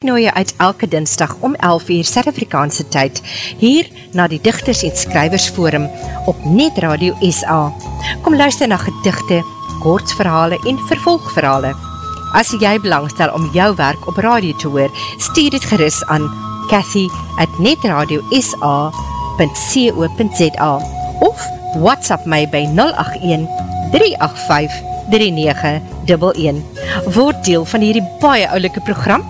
nooi jy uit elke dinsdag om 11 uur Suid-Afrikaanse tyd hier na die Digters en Skrywers Forum op Net Radio SA. Kom luister na gedigte, kortverhale en vervolgverhale. As jy belangstel om jou werk op radio te hoor, stuur dit gerus aan Cathy at netradiosa.co.za of WhatsApp my by 081 385 3911. Word deel van hierdie baie oulike program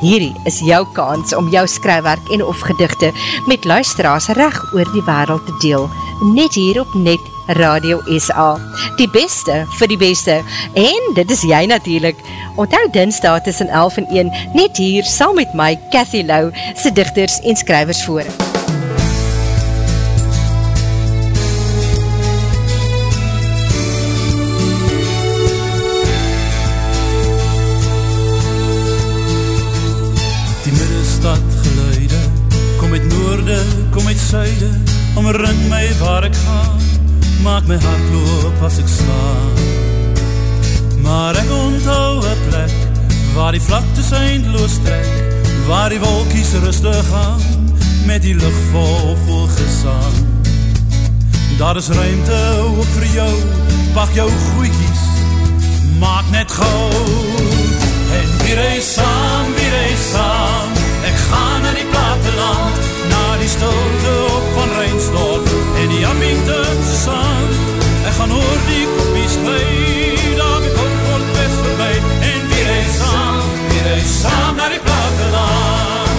Hierdie is jou kans om jou skrywerk en of gedigte met luisteraars reg oor die wereld te deel. Net hier op Net Radio SA. Die beste vir die beste. En dit is jy natuurlijk. Onthou dinsdag tussen 11 en 1 net hier saam met my Cathy Lau se digters en skrywers voorin. suide Omring my waar ek gaan Maak my hart loop as ek slaan Maar ek onthou een plek Waar die vlaktes eindloos trek Waar die wolkies rustig gaan Met die lucht vol vol gesang Daar is ruimte ook vir jou Pak jou goeikies Maak net gauw En wie reis saam, wie reis saam Ek ga na die platteland die stilte op van Rijnsdorp en die Abingtonse sang. Ek gaan oor die kopies klee, daar met op voor het best voorbij. En wie reis saam, wie reis saam naar die platteland.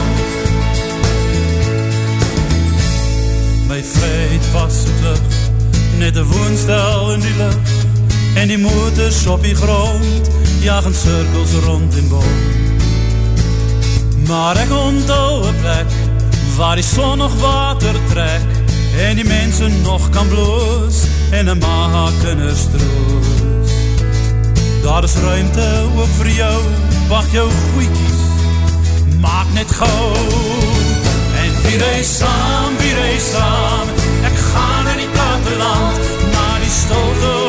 My vrijheid was het lucht, net een woonstel in die lucht. En die motors op die grond, jagen cirkels rond in boom. Maar ek onthou een plek, waar die son nog water trek en die mensen nog kan bloos en een maha kinders troos. Daar is ruimte ook vir jou, wacht jou goeikies, maak net gauw. En wie reis saam, wie reis saam, ek ga na die platteland, na die stilte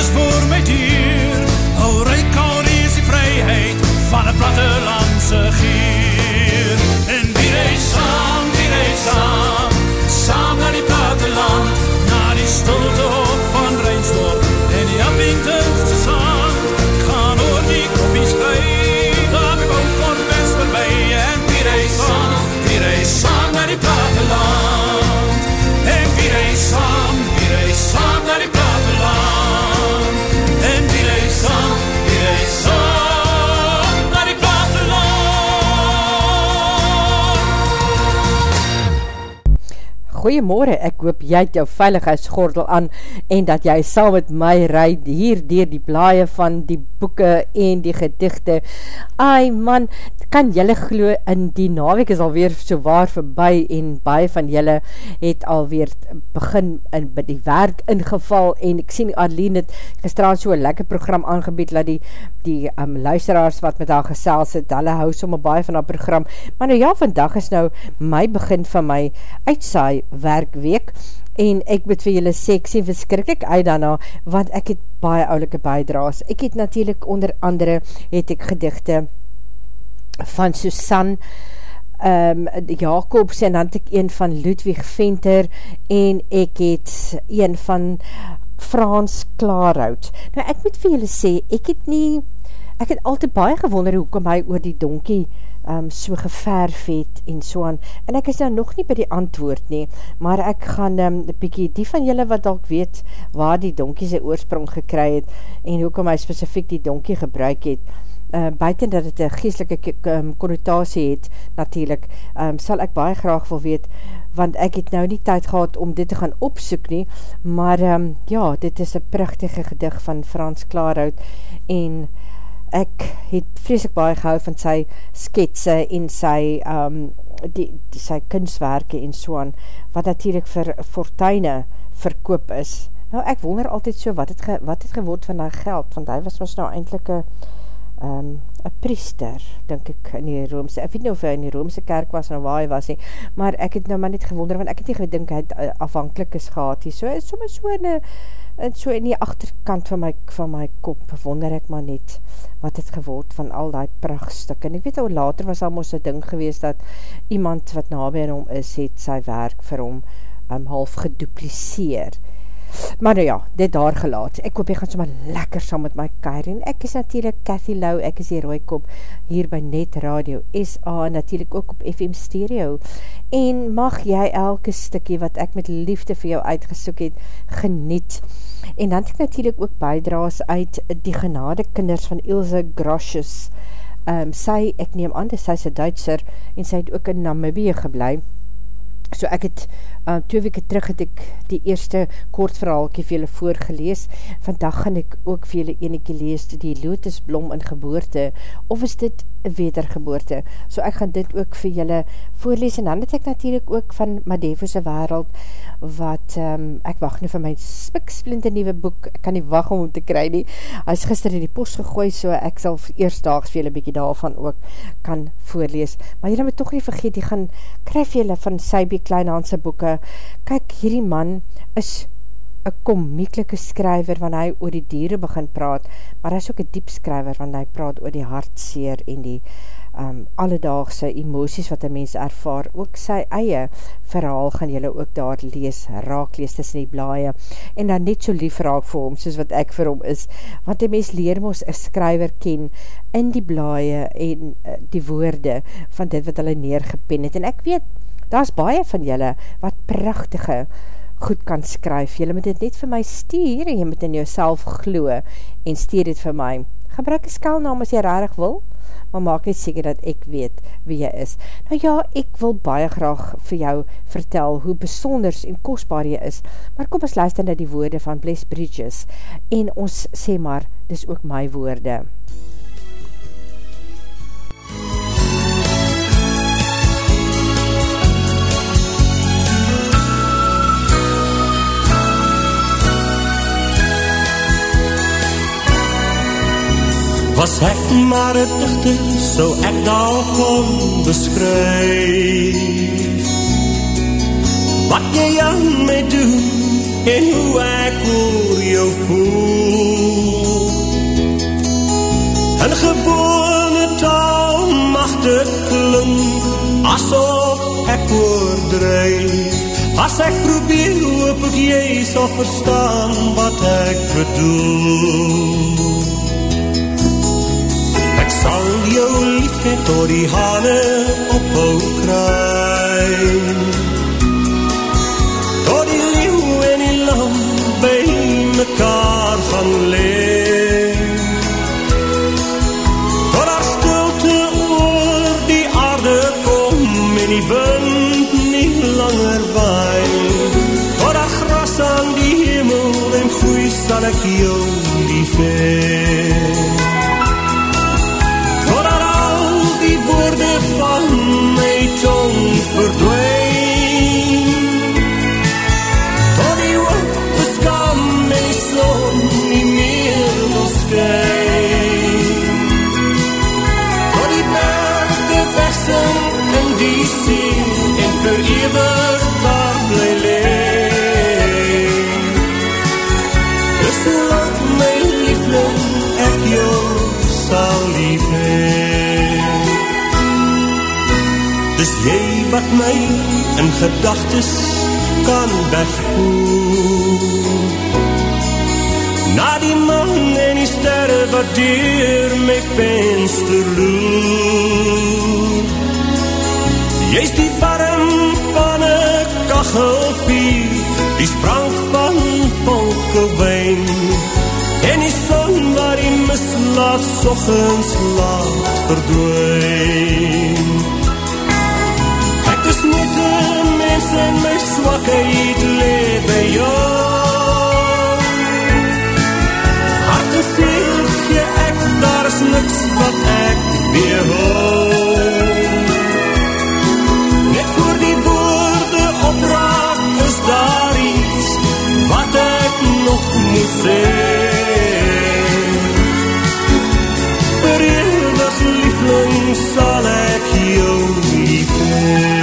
een hordes voor mij dier. Hoe rijk al is die vrijheid van het plattelandse gier. Goeiemorgen, ek hoop jy het jou veiligheidsgordel aan en dat jy saam met my rijd hier dier die blaie van die boeken en die gedichte. Ai man, kan jylle glo in die naweek is alweer so waar voorbij en baie van jylle het alweer begin in by die werk ingeval en ek sien Adeline het gestraal so lekker program aangebied dat die, die um, luisteraars wat met haar gesels het, hulle hou somme baie van haar program, maar nou ja, vandag is nou my begin van my uitsaai werkweek en ek moet vir julle sê, ek sê verskrik ek uit daarna, want ek het baie oulike bijdraas. Ek het natuurlijk onder andere, het ek gedichte van Susan um, Jacobs en dan het ek een van Ludwig Venter en ek het een van Frans Klaarhout. Nou ek moet vir julle sê, ek het nie, ek het altyd baie gewonder hoe kom hy oor die donkie um, so geverf het en so aan, en ek is nou nog nie by die antwoord nie, maar ek gaan um, bykie die van julle wat dalk weet waar die donkie sy oorsprong gekry het en hoe kom hy specifiek die donkie gebruik het, uh, buiten dat het een geestelike um, connotatie het, natuurlijk, um, sal ek baie graag wil weet, want ek het nou nie tyd gehad om dit te gaan opsoek nie, maar um, ja, dit is een prachtige gedig van Frans Klaarhout, en ek het vreselik baie gehou van sy sketse en sy um, die, die, sy kunstwerke en so aan, wat natuurlijk vir fortuine verkoop is. Nou ek wonder altyd so, wat het, ge, wat het geword van hy geld, want hy was was nou eindelijk een um, een priester, denk ek, in die Roomse, ek weet nie of hy in die Roomse kerk was, en waar hy was nie, maar ek het nou maar net gewonder, want ek het nie gedink, hy het uh, afhankelijk is gehad, so, soms so in die, in so in die achterkant van my, van my kop, wonder ek maar net, wat het geword van al die prachtstuk, en ek weet al later was al moest een ding gewees, dat iemand wat nabij in hom is, het sy werk vir hom um, half gedupliseer, Maar nou ja, dit daar gelaat. Ek hoop jy gaan sommer lekker saam met my keir. En ek is natuurlijk Cathy Lau, ek is die rooikop hier by Net Radio SA, natuurlijk ook op FM Stereo. En mag jy elke stikkie wat ek met liefde vir jou uitgesoek het, geniet. En dan het ek natuurlijk ook bijdraas uit die genade kinders van Ilse Grosjes. Um, sy, ek neem aan, sy is een Duitser en sy het ook in Namibie geblei. So ek het uh, twee weke terug het ek die eerste kort verhaalkie vir julle voorgelees. Vandag gaan ek ook vir julle eneke lees die lotusblom in geboorte of is dit wedergeboorte. So ek gaan dit ook vir julle voorlees en dan het ek natuurlijk ook van Madevose wereld wat um, ek wacht nu vir my spiksplinte nieuwe boek. Ek kan nie wacht om om te kry nie. Hy is gister in die post gegooi so ek sal eerstdaags vir julle bykie daarvan ook kan voorlees. Maar julle moet toch nie vergeet, die gaan kryf julle van Sybie Kleinhandse boeke, kyk, hierdie man is een komieklike skryver wanneer hy oor die dieren begin praat, maar hy is ook een diep skryver wanneer hy praat oor die hartseer en die um, alledaagse emoties wat een mens ervaar. Ook sy eie verhaal gaan jylle ook daar lees, raak lees tussen die blaie en dan net so lief raak vir hom soos wat ek vir hom is. Want die mens leer ons een skryver ken in die blaie en uh, die woorde van dit wat hulle neergepen het. En ek weet, daar is baie van julle wat prachtige goed kan skryf. Julle moet dit net vir my stuur en jy moet in jouself glo en stuur dit vir my. Gebruik een skelnaam as jy rarig wil, maar maak net seker dat ek weet wie jy is. Nou ja, ek wil baie graag vir jou vertel hoe besonders en kostbaar jy is, maar kom ons luister na die woorde van Bless Bridges en ons sê maar, dis ook my woorde. Was ek maar het dichter, so ek daar kon beskryf Wat jy aan my doen, en hoe ek oor jou voel. En gewone taal mag dit klink, asof ek oordrijf As ek probeer, hoop ek jy sal verstaan wat ek bedoel sal jou liefde door die hane ophou kry. Door die leeuw en die lam by mekaar gaan leef door haar stilte oor die aarde kom en die wind nie langer waai. Door haar gras aan die hemel en groei sal ek jou lief hee verewig daar bly. Dis hoe lang my liefling ek jou sal lief hee. Dis jy wat my in gedagtes kan wegvoer. Na die man en die sterre wat dier my venster loer. Jy is die warm van een kachelvier, die sprang van volkewijn, en die son waar die mislaat sochens laat verdwijn. Ek is net een mens en my swakheid leef by jou. Hart en ziel gee ek, daar is niks wat ek weerhoud. Vereenigd liefdens zal ik jou niet meer.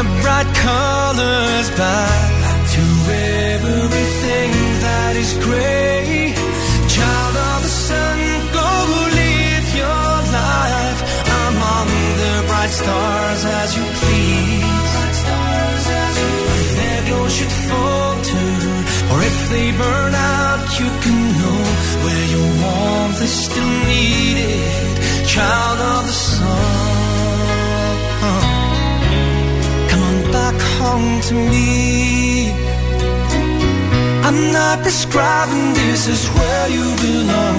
The bright colors back to everything that is gray. Child of the sun, go live your life among the bright stars as you please. If their glow should falter, or if they burn out, you can know where your warmth is still needed. Child of to me. I'm not prescribing this is where you belong.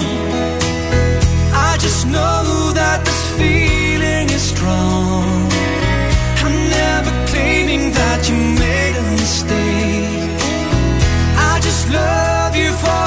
I just know that this feeling is strong. I'm never claiming that you made a mistake. I just love you for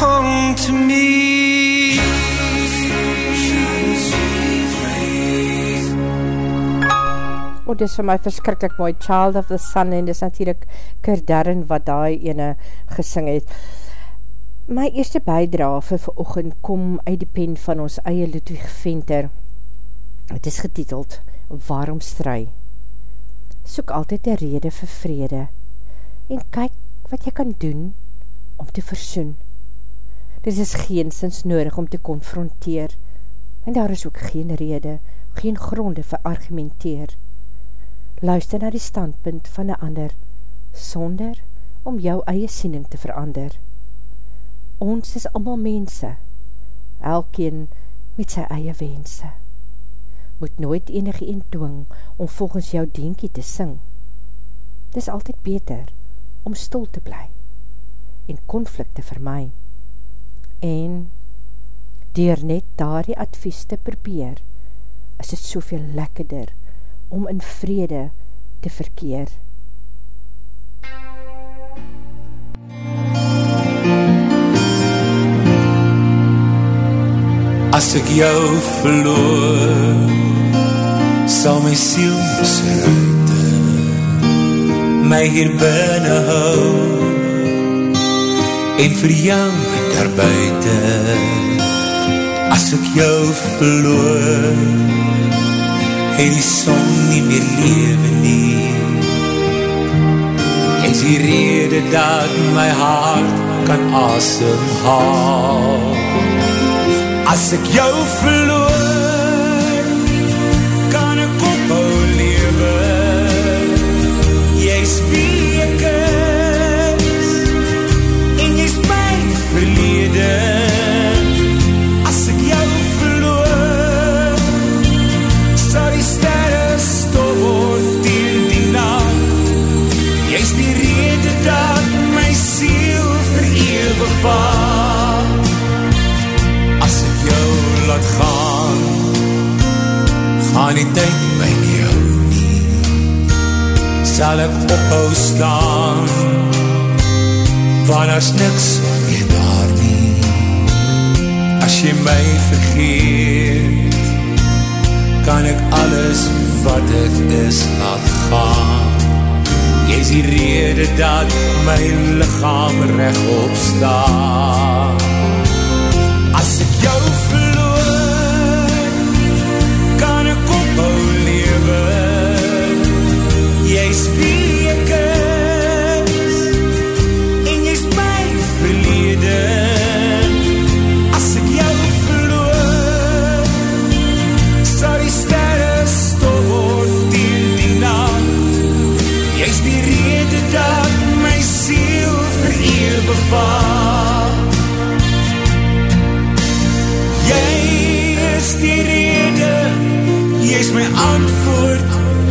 home to me. O, dis vir my verskrikkelijk mooi, Child of the Sun, en dis natuurlijk Kerdarren wat daai ene gesing het. My eerste bijdrave vir oogend kom uit die pen van ons eie Ludwig Venter. Het is getiteld, Waarom stry? Soek altyd een rede vir vrede, en kyk wat jy kan doen om te versoen. Dit is geensins nodig om te konfronteer, en daar is ook geen rede, geen gronde vir argumenteer luister na die standpunt van een ander, sonder om jou eie siening te verander. Ons is allemaal mense, elkeen met sy eie wense. Moet nooit enige een dwing om volgens jou dienkie te sing. Dis altyd beter om stil te bly en konflikt te vermaai. En dier net daar die advies te probeer, is het soveel lekkerder om in vrede te verkeer. As ek jou verloor Sal my siel misruite My hier binnen hou En vir jou daar buiten As ek jou verloor Het die son nie meer leven nie. En die rede dat my hart kan asemhaal. As ek jou verloor, vergeet kan ek alles wat ek is laat gaan. Jy is die rede dat my lichaam rechtop staan as ek jou verloor my antwoord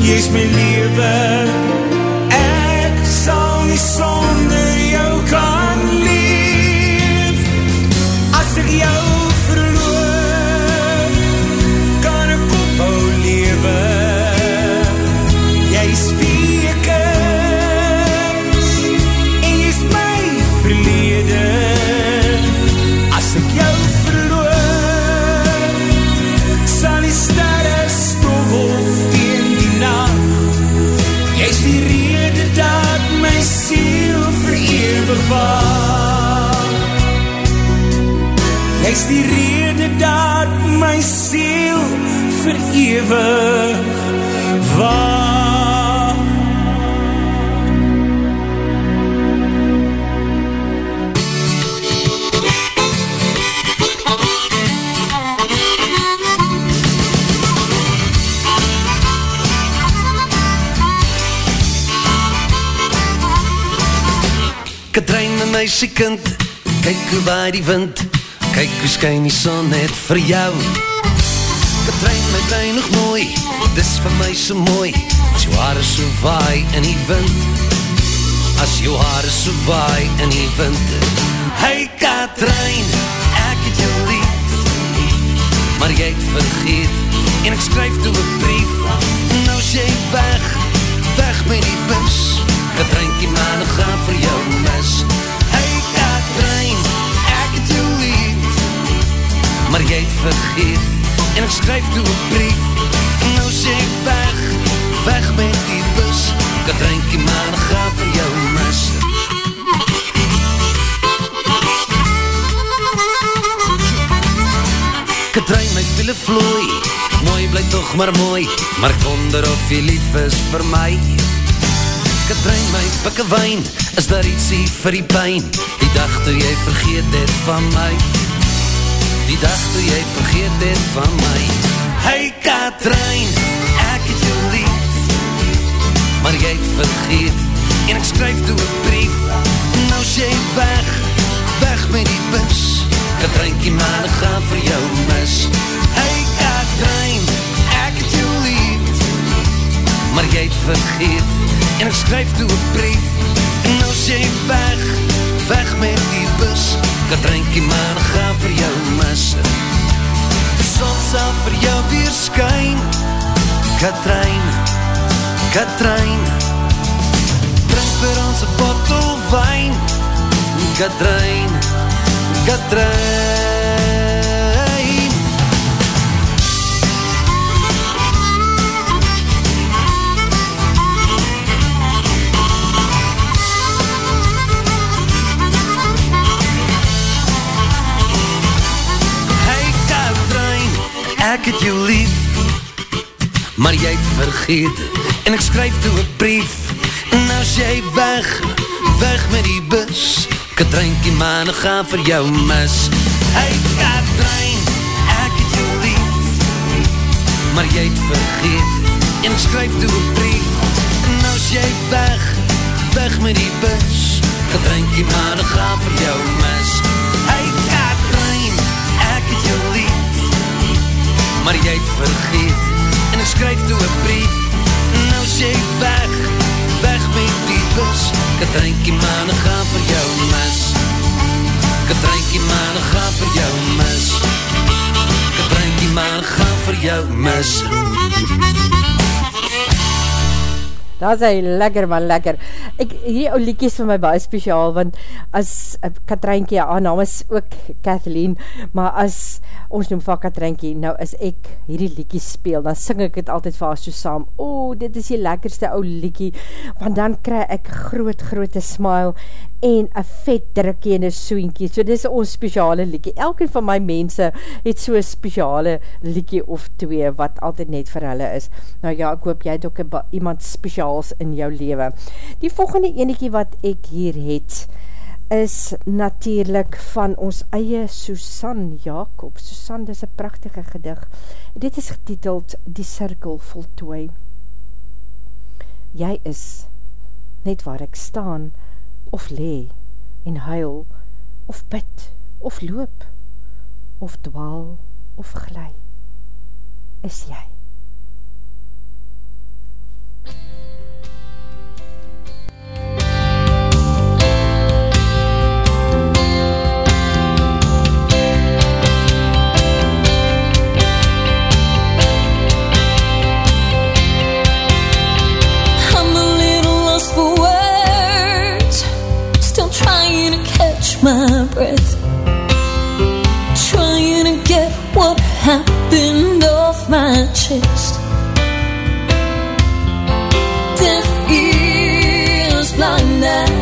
jy is my leven, Jy is die rede dat my siel verewig was. Katrein my meisiekind, kyk hoe waai die wind, kyk hoe skyn die son net vir jou. Katrein my brein nog mooi, dis vir my so mooi, as jou haare so waai in die wind. As jou haare so waai in die wind. Hey Katrein, ek het jou lief, maar jy het vergeet, en ek skryf toe een brief, nou is jy weg, weg met die bus, Katrinkie man, ek gaan vir jou mis Maar jy het vergeet. En ek skryf toe een brief. Nou sê ek weg, weg met die bus. Katrinkie man, ek gaan vir jou mis. Katrin, my viele vloei. Mooi bly toch maar mooi. Maar ek wonder of jy lief is vir my. Katrein, my pikke wijn, is daar ietsie vir die pijn, die dag toe jy vergeet het van my, die dag toe jy vergeet het van my. Hey Katrein, ek het jou lief, maar jy het vergeet, en ek skryf toe een brief, nou is jy weg, weg met die bus, Katreinkie man, ek gaan vir jou mis. Hey Katrein, ek het jou lief, maar jy het vergeet, en ek skryf toe een brief, en nou sê jy weg, weg met die bus, Katrinkie man, ek ga vir jou mis. Die son sal vir jou weer skyn, Katrijn, Katrijn, drink vir ons een bottel wijn, Katrijn, Katrijn. Ek het jou lief Maar jy het vergeet. En ek skryf toe een brief Nou is jy weg Weg met die bus Katrinkie man, ek ga vir jou mis. Hey Katrin Ek het jou lief Maar jy het vergeet. En ek skryf toe een brief Nou is jy weg Weg met die bus Katrinkie man, ek ga vir jou mis. Hey Katrin Ek het jou lief maar jy het vergeet. En ek skryf toe een brief. Nou sê ek weg. Weg met die bus Katrinkie man, ek gaan vir jou mis. Katrinkie man, ek gaan vir jou mis. Katrinkie man, ek gaan vir jou mis. Dat is hy lekker man, lekker. Ek, hierdie ou liekie is vir my baie speciaal, want as uh, Katrijnkie, haar naam is ook Kathleen, maar as ons noem van Katrijnkie, nou as ek hierdie liekie speel, dan sing ek het altyd vir haar so saam, o, oh, dit is die lekkerste ou liekie, want dan kry ek groot, grote smile, en een vet drukkie en een soentjie, so dit is ons speciale liekie. Elke van my mense het so speciale liekie of twee, wat altyd net vir hulle is. Nou ja, ek hoop jy het ook iemand speciaals in jou leven. Die volgende eniekie wat ek hier het, is natuurlijk van ons eie Susan Jacob. Susan, dit is een prachtige gedig. Dit is getiteld Die Cirkel Voltooi. Jy is net waar ek staan, of lee en huil, of bid, of loop, of dwaal, of glij, is jy. My breath. Trying to get what happened off my chest. Deaf ears, blind eyes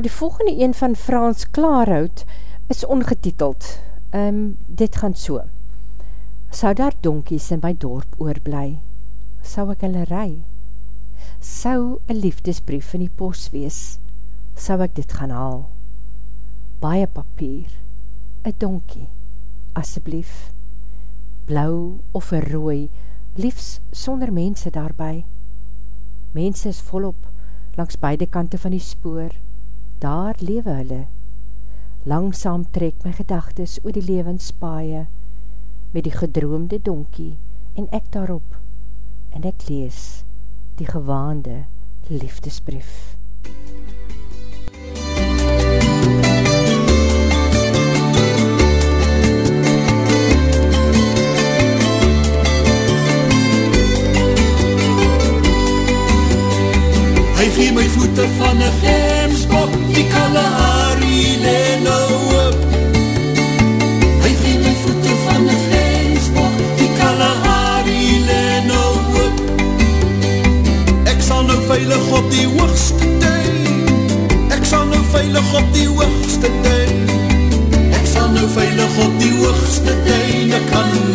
ja, die volgende een van Frans Klaarhout is ongetiteld. Um, dit gaan so. Sou daar donkies in my dorp oorblij? Sou ek hulle rij? Sou een liefdesbrief in die post wees? Sou ek dit gaan haal? Baie papier, een donkie, asseblief. Blauw of een rooi, liefs sonder mense daarby. Mense is volop langs beide kante van die spoor, daar lewe hulle. Langsaam trek my gedagtes oor die levenspaaie, met die gedroomde donkie, en ek daarop, en ek lees die gewaande liefdesbrief. Hy gee my voete van een hoogste tuin, ek sal nou veilig op die hoogste tuin, ek kan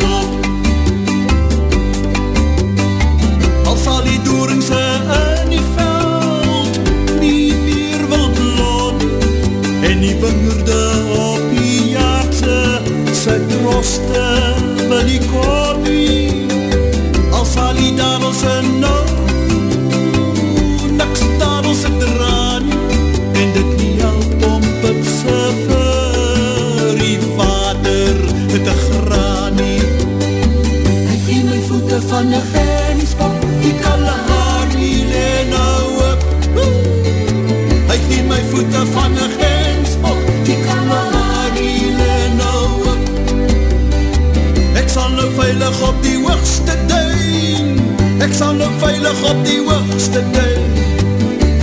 voete van die Kalahari le nou op. Hy gee my voete van die gemspak, die Kalahari le nou op. Ek sal nou veilig op die hoogste duin, ek sal nou veilig op die hoogste duin.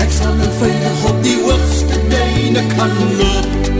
Ek sal nou veilig op die hoogste duin, ek kan loop.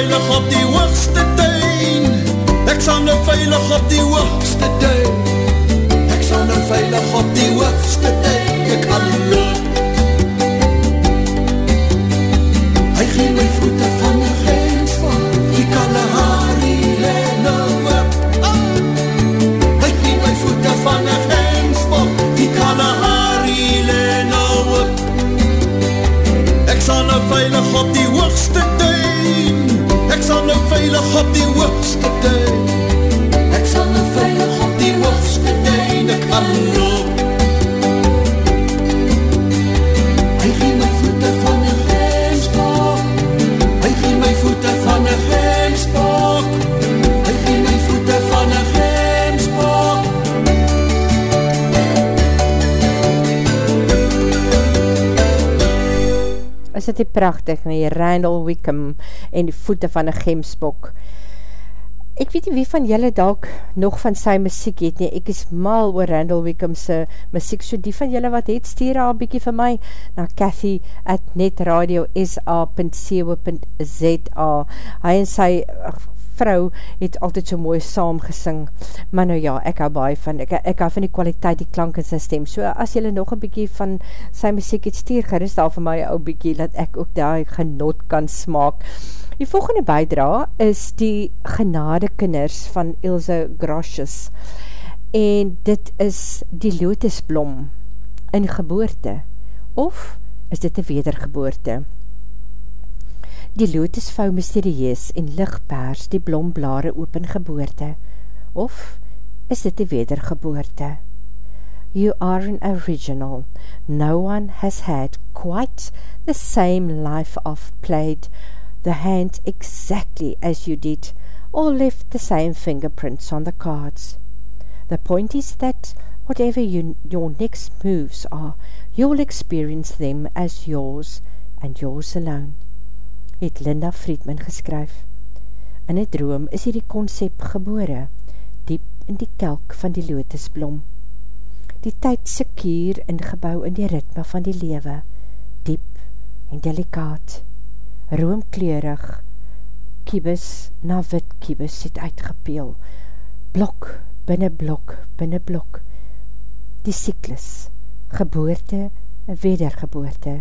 Veilig op die hoogste tuin, ek sal nou veilig op die hoogste tuin. Sal nou veilig op die hoogste tuin. Ek sal nou veilig op die hoogste tuin, ek kan loop. Hy gee my voete van die gemspak, hy gee my voete van die gemspak, hy gee my voete van die gemspak. is dit nie prachtig nie, Randall Wickham en die voete van een gemsbok. Ek weet nie wie van julle dalk nog van sy muziek het nie, ek is mal oor Randall Wickham sy muziek, so die van julle wat het, stuur al bykie vir my na Cathy at netradio sa.co.za hy en sy vrou het altyd so mooi saam gesing, maar nou ja, ek hou baie van, ek, ek hou van die kwaliteit, die klank in sy stem, so as jylle nog een bykie van sy muziek het stuur, gerust al vir my ou bykie, dat ek ook daar genot kan smaak. Die volgende bijdra is die genade kinders van Ilse Grosjes, en dit is die lotusblom in geboorte, of is dit een wedergeboorte? Die lotusvou mysterieus en lichtpaars die blomblare opengeboorte, of is dit die wedergeboorte? You are an original. No one has had quite the same life of played the hand exactly as you did, all left the same fingerprints on the cards. The point is that whatever you, your next moves are, you'll experience them as yours and yours alone. Het Linda Friedman geskryf. In die droom is hierdie concept gebore, diep in die kelk van die lotusblom. Die tyd sekier ingebouw in die ritme van die lewe, diep en delikaat, roomkleurig, kiebus na wit kiebus het uitgepeel, blok binne blok binne blok, die cyklus, geboorte, wedergeboorte,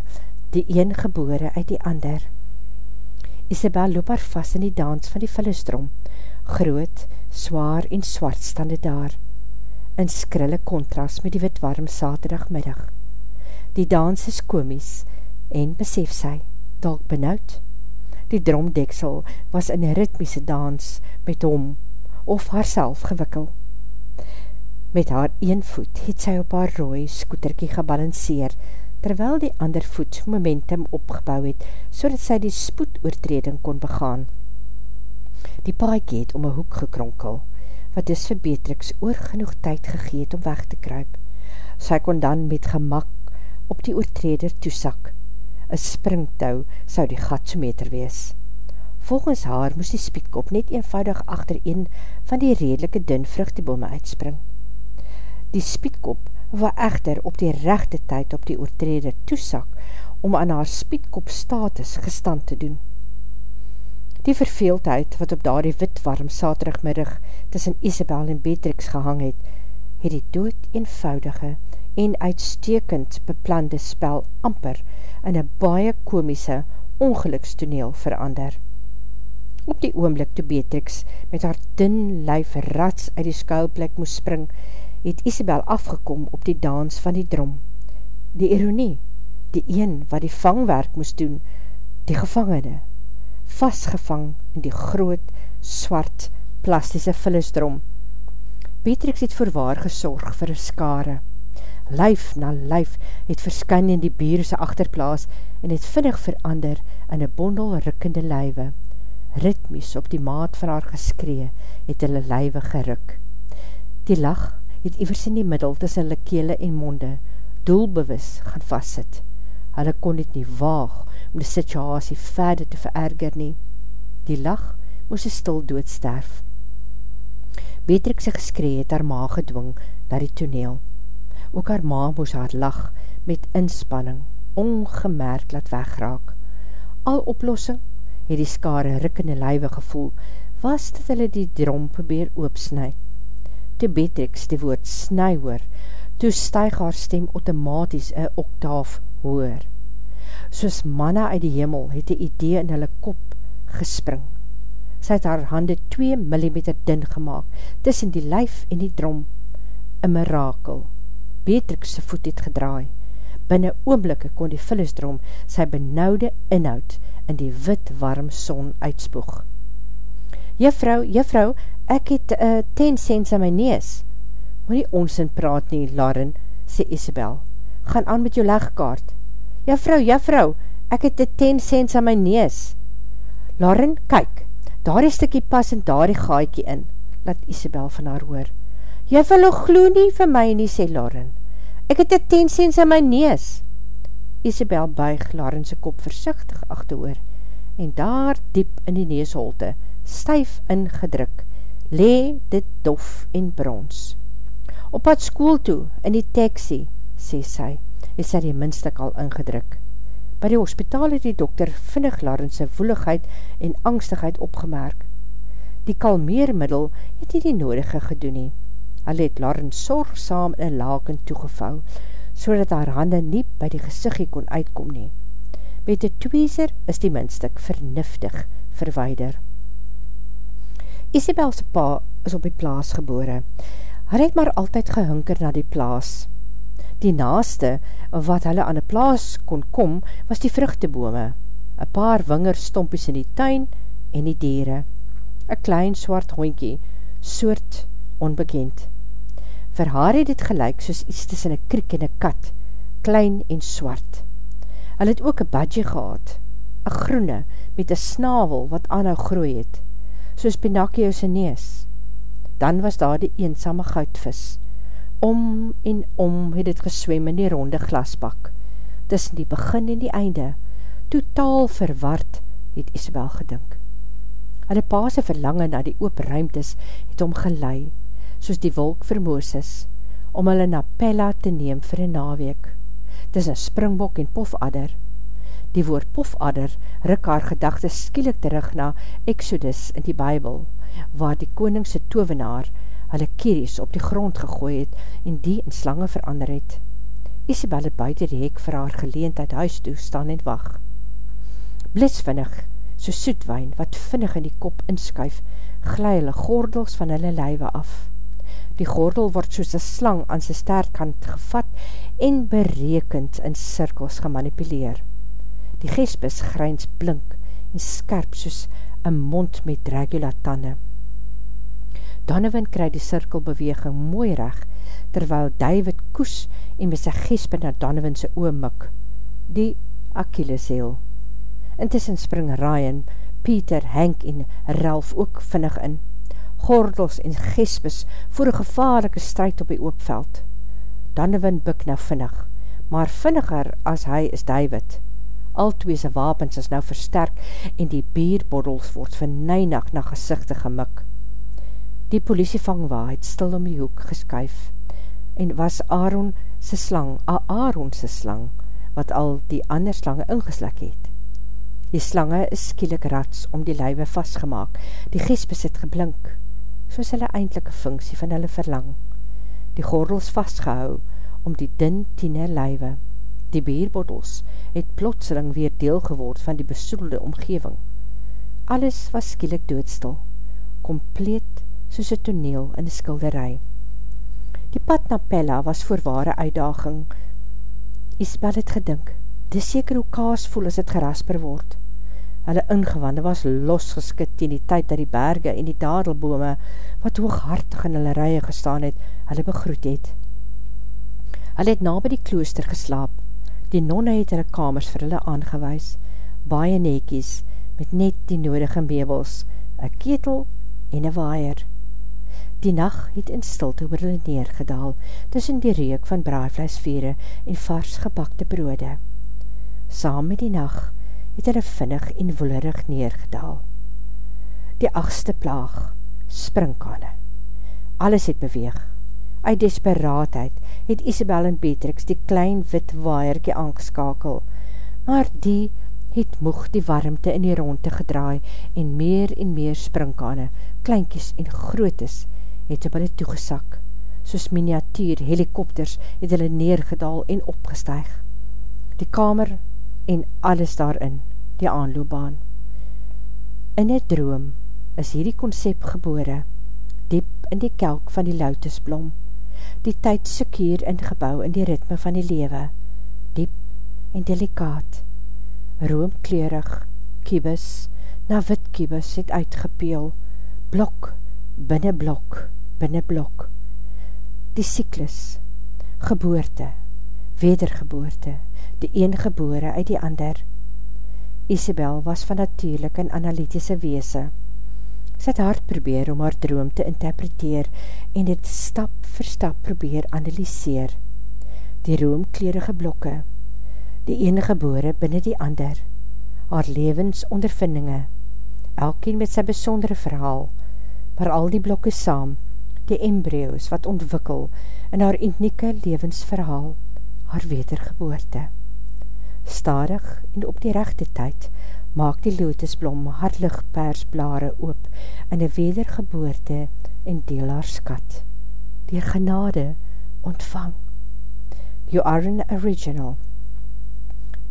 die een gebore uit die ander. Isabel loop haar vast in die dans van die vullestrom, groot, zwaar en swart stande daar, in skrille contrast met die witwarm saterdagmiddag. Die dans is komies, en besef sy, dalk benauwd. Die dromdeksel was in een ritmiese dans met hom, of haarself gewikkel. Met haar een voet het sy op haar rooi skoeterkie gebalanceer, terwyl die ander voet momentum opgebouw het, so sy die spoedoortreding kon begaan. Die paaikie het om een hoek gekronkel, wat dus vir Beatrix oor genoeg tyd gegeet om weg te kruip. Sy kon dan met gemak op die oortreder toesak. Een springtouw sou die gatsometer wees. Volgens haar moes die spietkop net eenvoudig achter een van die redelike dun vruchtebome uitspring. Die spietkop wat echter op die rechte tyd op die oortreder toesak om aan haar spietkop status gestand te doen. Die verveeldheid wat op daar die witwarm saterigmiddag tussen Isabel en Beatrix gehang het, het die dood eenvoudige en uitstekend beplande spel amper in een baie komische ongelukstoneel verander. Op die oomblik toe Beatrix met haar dun lyf rats uit die skuilplek moes spring, het Isabel afgekom op die dans van die drom. Die ironie, die een wat die vangwerk moes doen, die gevangene, vastgevang in die groot, swart, plastische vullisdrom. Beatrix het voorwaar gesorg vir een skare. Lyf na lyf het verskyn in die bierse achterplaas en het vinnig verander in een bondel rukkende lywe. Ritmies op die maat van haar geskree het hulle lywe geruk. Die lach het ivers in die middel tussen hulle kele en monde doelbewus gaan vastsit. Hulle kon dit nie waag om die situasie verder te vererger nie. Die lach moes een stil dood sterf. Beatrix sy geskree het haar ma gedwing na die toneel. Ook haar ma moes haar lach met inspanning ongemerk laat wegraak. Al oplossing het die skare rikkende lywe gevoel, was dat hulle die drom probeer oopsnui. Toe Beatrix die woord snui hoor, toe stuig haar stem automatisch een oktaaf hoor. Soos manna uit die hemel het die idee in hulle kop gespring. Sy het haar hande 2 mm din gemaakt, tussen die lyf en die drom. Een mirakel. Beatrixse voet het gedraai. Binnen oomblikke kon die vullisdrom sy benauwde inhoud in die wit warm son uitspoeg. Juffrou, juffrou, ek het uh, 10 cents aan my nees. Moet nie onsin praat nie, Lauren, sê Isabel. Gaan aan met jou legkaart. Juffrou, juffrou, ek het 10 cents aan my nees. Lauren, kyk, daar is stikkie pas in daar die gaaikie in, laat Isabel van haar hoor. Jy wil nog glo nie vir my nie, sê Lauren. Ek het een tensens in my nees. Isabel buig Laurense kop versichtig achteroor en daar diep in die neesholte, stuif ingedruk, lee dit dof en brons. Op wat school toe, in die taxi, sê sy, is sy die minstuk al ingedruk. By die hospitaal het die dokter vinnig Laurense voeligheid en angstigheid opgemerk. Die kalmeermiddel het nie die nodige gedoen nie. Hulle het Lauren sorgsaam in een laken toegevou, so dat haar hande nie by die gezichtje kon uitkom nie. Met die tweezer is die minstuk verniftig verweider. Isabelse pa is op die plaas gebore. Hy het maar altyd gehunker na die plaas. Die naaste wat hulle aan die plaas kon kom, was die vruchtebome, een paar wingerstompies in die tuin en die dieren, een klein swart hoinkie, soort onbekend. Vir haar het dit gelyk soos iets tussen een kriek en een kat, klein en swart. Hy het ook een badje gehad, een groene, met een snavel wat aanhou groei het, soos Pinocchio sy nees. Dan was daar die eensame goudvis. Om en om het het geswem in die ronde glasbak. Tussen die begin en die einde, totaal verward, het Isabel gedink. Hulle paase verlange na die oop ruimtes het om gelei, soos die wolk vir Mooses, om hulle na Pella te neem vir een naweek. Dis een springbok en pofadder. Die woord pofadder ruk haar gedachte skielik terug na Exodus in die Bijbel, waar die koningse tovenaar hulle kieries op die grond gegooi het en die in slange verander het. Isabel het buiten die hek vir haar geleend uit huis toe staan en wacht. Blitsvinnig, so soetwijn wat vinnig in die kop inskuif, glij hulle gordels van hulle lywe af. Die gordel word soos een slang aan sy sterkant gevat en berekend in cirkels gemanipuleer. Die gespis grijns blink en skerp soos een mond met Dracula tanden. Donovan krij die cirkelbeweging mooi reg, terwyl David koes en met sy gespe na Donovan sy oom mik. Die Achillesheel. Intussen spring Ryan, Peter, Henk en Ralph ook vinnig in gordels en gespes voor een gevaarlike strijd op die oopveld. Danewin buk nou vinnig, maar vinniger as hy is David. Al twee sy wapens is nou versterk en die bierboddels word verneinig na gezichte gemik. Die politievangwa het stil om die hoek geskuif en was Aaron sy slang, a Aaron sy slang, wat al die ander slange ingeslek het. Die slange is skielik rats om die luive vastgemaak, die gespes het geblink, soos hulle eindelike funksie van hulle verlang. Die gordels vastgehou om die din tiene lywe. Die bierbottels het plotseling weer deel geword van die besoelde omgeving. Alles was skielik doodstil, compleet soos een toneel in die skilderij. Die pad na Pella was voorware uitdaging. Isabel het gedink, dis seker hoe kaas voel as het gerasper word. Hulle ingewande was losgeskit in die tyd dat die berge en die dadelbome, wat hooghartig in hulle rye gestaan het, hulle begroet het. Hulle het na by die klooster geslaap. Die nonne het hulle kamers vir hulle aangewees, baie nekies, met net die nodige meubels, een ketel en een waaier. Die nacht het in stilte oor hulle neergedaal, tussen die reek van braaivleisvere en vars gebakte brode. Saam met die nacht het hulle vinnig en woelerig neergedaal. Die achtste plaag, springkane. Alles het beweeg. Uit desperaatheid het Isabel en Beatrix die klein wit waaierkie aangeskakel, maar die het moeg die warmte in die ronde gedraai en meer en meer springkane, kleinkies en grootes, het op hulle toegesak. Soos miniatuur helikopters het hulle neergedaal en opgestuig. Die kamer en alles daarin, die aanloopbaan. In een droom is hierdie concept gebore, diep in die kelk van die loutusblom, die tyd sekeer ingebouw in die ritme van die lewe, diep en delikaat, roomkleurig, kiebus, na wit kiebus het uitgepeel, blok, binne blok, binne blok, die cyklus, geboorte, wedergeboorte, die een gebore uit die ander. Isabel was van natuurlijk en analytische weese. Sy het hard probeer om haar droom te interpreteer en dit stap vir stap probeer analyseer. Die roomkleerige blokke, die ene gebore binnen die ander, haar levensondervindinge, elkien met sy besondere verhaal, maar al die blokke saam, die embryo's wat ontwikkel in haar unieke levensverhaal, haar wedergeboorte. Starig en op die rechte tyd maak die lotusblom hartlig persblare oop in een wedergeboorte en deel haar skat. Die genade ontvang. You are an original.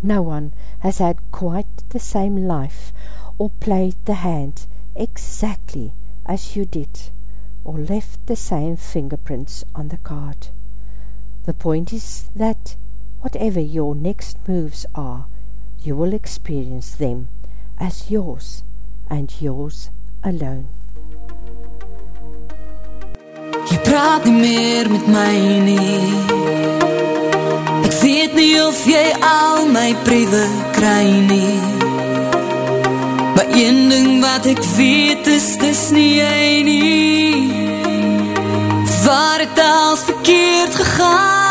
No one has had quite the same life or played the hand exactly as you did or left the same fingerprints on the card. The point is that whatever your next moves are, you will experience them as yours and yours alone. Jy praat nie meer met my nie. Ek weet nie of jy al my briewe kry nie. Maar een ding wat ek weet is, dis nie jy nie. Waar het als verkeerd gegaan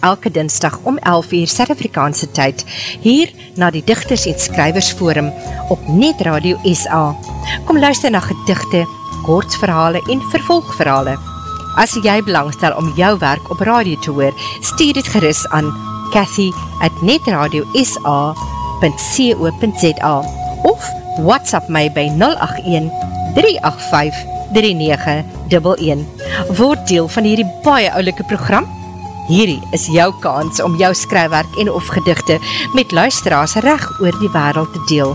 elke dinsdag om 11 uur Suid-Afrikaanse tyd hier na die Digters en Skrywers Forum op Net Radio SA. Kom luister na gedigte, kortverhale en vervolgverhale. As jy belangstel om jou werk op radio te hoor, stuur dit gerus aan Cathy at netradio.sa.co.za of WhatsApp my by 081 385 3911. Word deel van hierdie baie oulike program. Hierdie is jou kans om jou skrywerk en of gedigte met luisteraars reg oor die wereld te deel.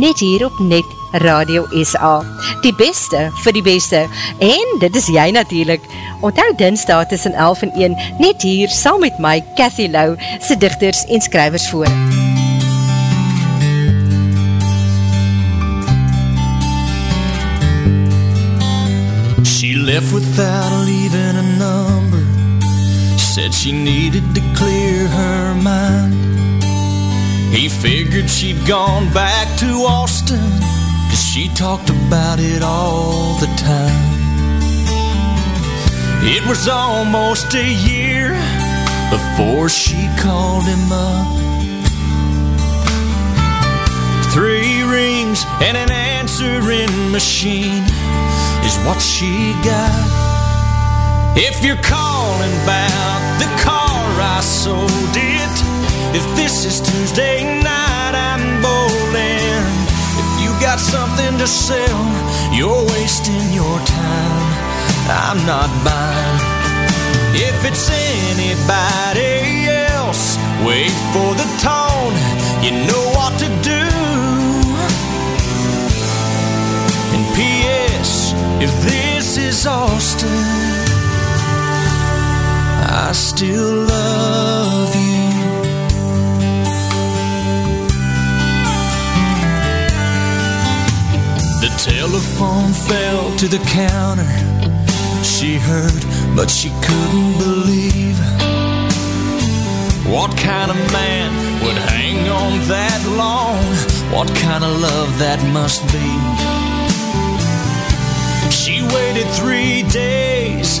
Net hier op Net Radio SA. Die beste vir die beste. En dit is jy natuurlijk. Onthou dinsdag tussen 11 en 1 net hier saam met my Cathy Lou se digters en skrywers voor. She left without leaving a number. Said she needed to clear her mind. He figured she'd gone back to Austin, cause she talked about it all the time. It was almost a year before she called him up. Three rings and an answering machine is what she got. If you're calling about the car I sold it, if this is Tuesday night I'm bowling, if you got something to sell, you're wasting your time. I'm not buying. If it's anybody else, wait for the tone. You know what to do. And P.S. If this is Austin, I still love you. The telephone fell to the counter. She heard, but she couldn't believe. What kind of man would hang on that long? What kind of love that must be? She waited three days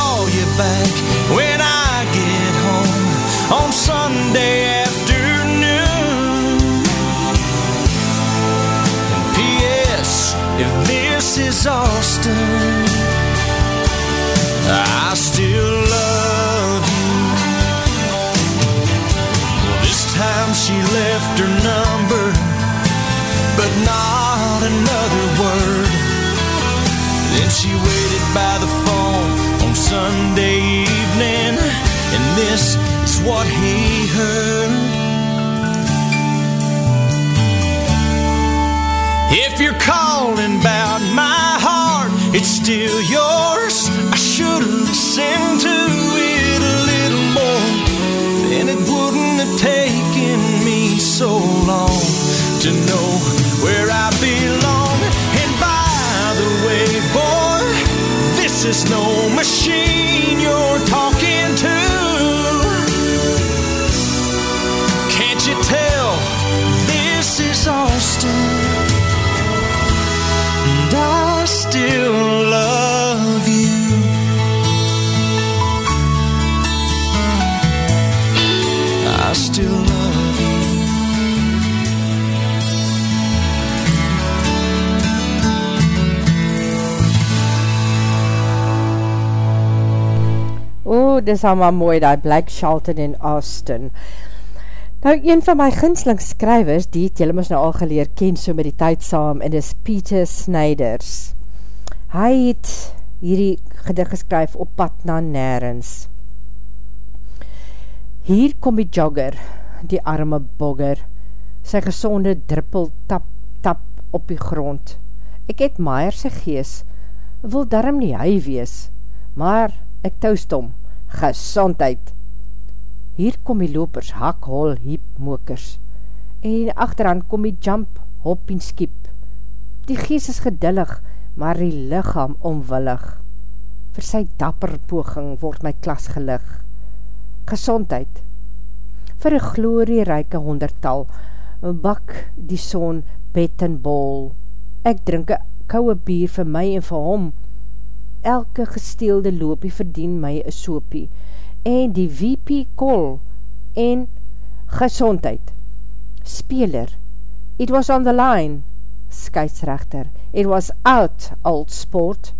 you back when I get home on Sunday afternoon. P.S. If this is Austin, I still love you. This time she left her number, but not another word. Then she waited by the phone on Sunday evening, and this is what he heard. If you're calling about my heart, it's still yours. I should have listened to it a little more. Then it wouldn't have taken me so long to know where I belong. This is no machine you're talking to. Can't you tell this is Austin? And I still love you. I still dis allemaal mooi, die Black Shelton in Austin. Nou, een van my ginslingskrywers, die het jylle ons nou al geleer ken so met die tyd saam, en dis Peter Snyders. Hy het hierdie gedig geskryf op pad na Nerens. Hier kom die jogger, die arme bogger, sy gezonde drippel tap, tap op die grond. Ek het Maierse gees, wil daarom nie hy wees, maar ek toust om, gezondheid. Hier kom die lopers, hak, hol, hiep, mokers, en achteraan kom die jump, hop en skiep. Die gees is gedillig, maar die lichaam omwillig. Vir sy dapper poging word my klas gelig. Gezondheid. Vir een glorierijke honderdtal, bak die son bed en bol. Ek drink een kouwe bier vir my en vir hom, elke gesteelde loopie verdien my een soopie, en die VP kol, en gezondheid. Speler, it was on the line, skeidsrechter, it was out, old sport,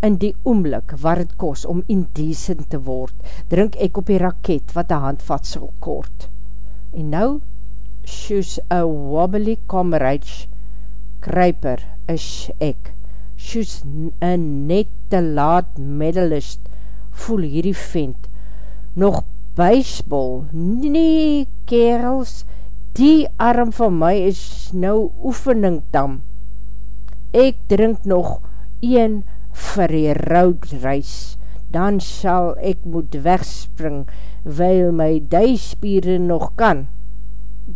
in die oomlik waar het kos om indecent te word, drink ek op die raket wat die handvatsel kort. En nou, soos a wobbly comrade, kruiper is ek, soos een net te laat medalist, voel hierdie vent, nog baseball, nee kerels, die arm van my is nou oefening tam. Ek drink nog een vir die roudreis, dan sal ek moet wegspring, weil my duispiere nog kan.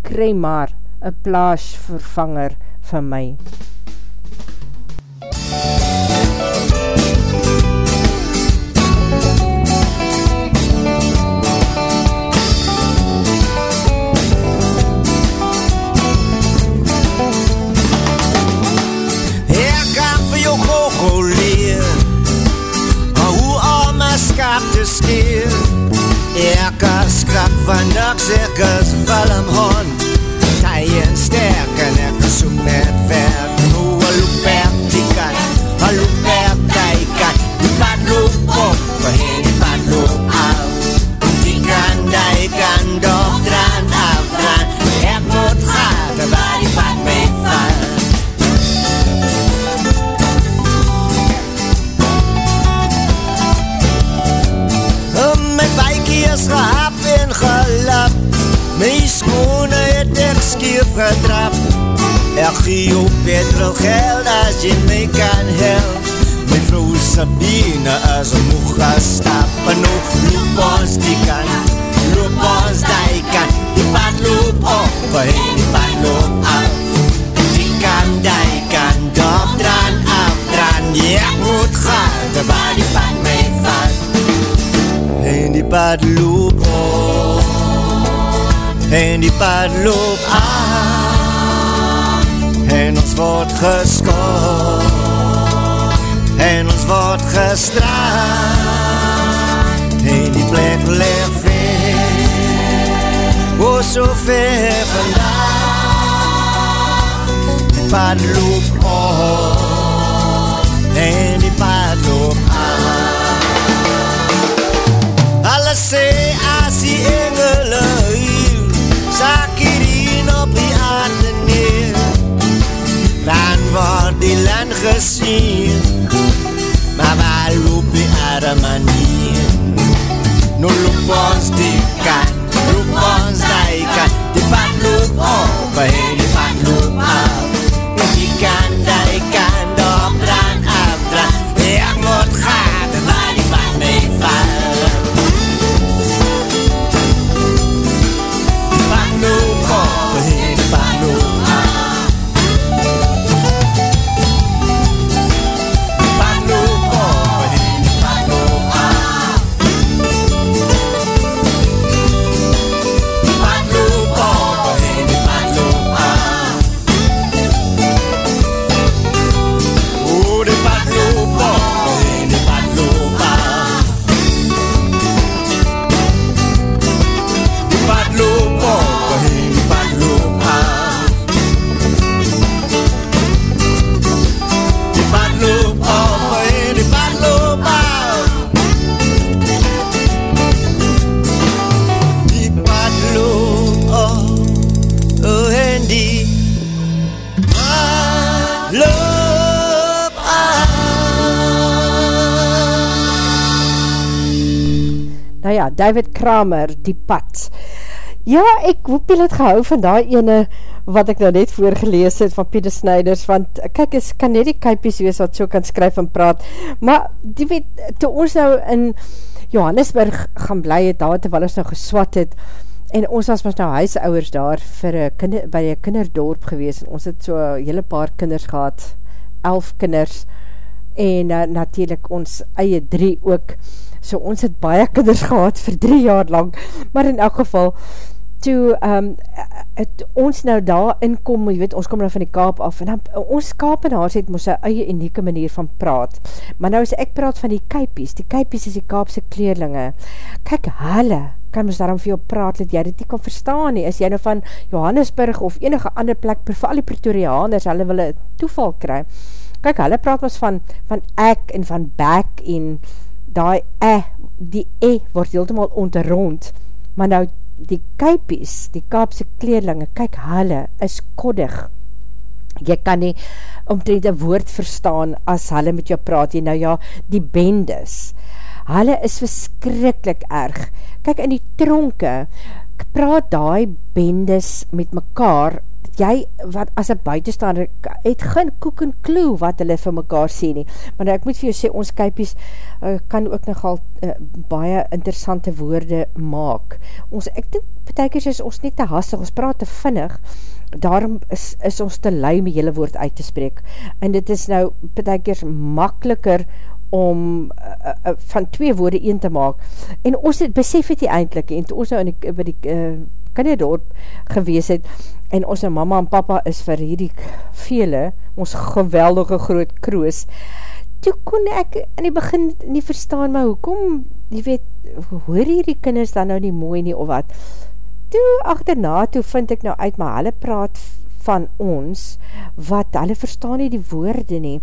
Kry maar een plaasvervanger van my. Skeer Ek as skrap van niks Ek is Willem hond. Ty en sterk en ek soek net werk getrap Ek gee jou petrol geld as jy my kan help My vrou Sabine is moeg gestap En nou loop ons die kant Loop ons die kant Die pad loop op en die pad loop af Die kant, die kant, dop dran, af dran Ek moet gaan, waar die pad my vat En die pad loop op En die pad loop aan. En ons word geskop En ons word gestraat En die plek leg ver O so ver vandaag Die pad loop op. En die pad die land gesien Maar waar loop die arme manier Nou loop ons die kant Loop ons die kant Die David Kramer, die pad. Ja, ek hoop jy het gehou van die ene wat ek nou net voorgelees het van Pieter Snijders, want kyk, es kan net die kuipies wees wat so kan skryf en praat, maar die weet, toe ons nou in Johannesburg gaan bly het, daar terwyl ons nou geswat het, en ons was ons nou huisouwers daar vir kinder, by een kinderdorp gewees, en ons het so hele paar kinders gehad, elf kinders, en uh, natuurlijk ons eie drie ook, so ons het baie kinders gehad vir drie jaar lang, maar in elk geval, toe um, het ons nou daar inkom, jy weet, ons kom nou van die kaap af, en dan, ons kaapenaars het ons een eie unieke manier van praat, maar nou as ek praat van die kuipies, die kuipies is die kaapse kleerlinge, kyk, hulle, kan ons daarom vir jou praat, dat jy dit nie kan verstaan nie, as jy nou van Johannesburg of enige ander plek, vir al die Pretoriaaners, hulle wil een toeval kry, kyk, hulle praat ons van, van ek en van back en die e, die e word heeltemaal onderrond, maar nou die kuipies, die kaapse kleerlinge, kyk, hulle is koddig. Jy kan nie omtrent een woord verstaan as hulle met jou praat, jy nou ja, die bendes. Hulle is verskrikkelijk erg. Kyk, in die tronke, praat die bendes met mekaar jy, wat as een buitenstaander, het geen koek en kloe wat hulle vir mekaar sê nie. Maar nou, ek moet vir jou sê, ons kuipies uh, kan ook nogal uh, baie interessante woorde maak. Ons, ek dink, betekens is ons nie te hastig, ons praat te vinnig, daarom is, is ons te lui met jylle woord uit te spreek. En dit is nou, betekens, makkeliker om uh, uh, van twee woorde een te maak. En ons het, besef het die eindelijk, en toe ons nou in die, by die uh, kinderdorp gewees het, en ons en mama en papa is vir hierdie vele, ons geweldige groot kroos, toe kon ek in die begin nie verstaan, maar hoekom, jy weet, hoor hierdie kinders dan nou nie mooi nie, of wat, toe achterna, toe vind ek nou uit, maar hulle praat van ons, wat hulle verstaan nie die woorde nie,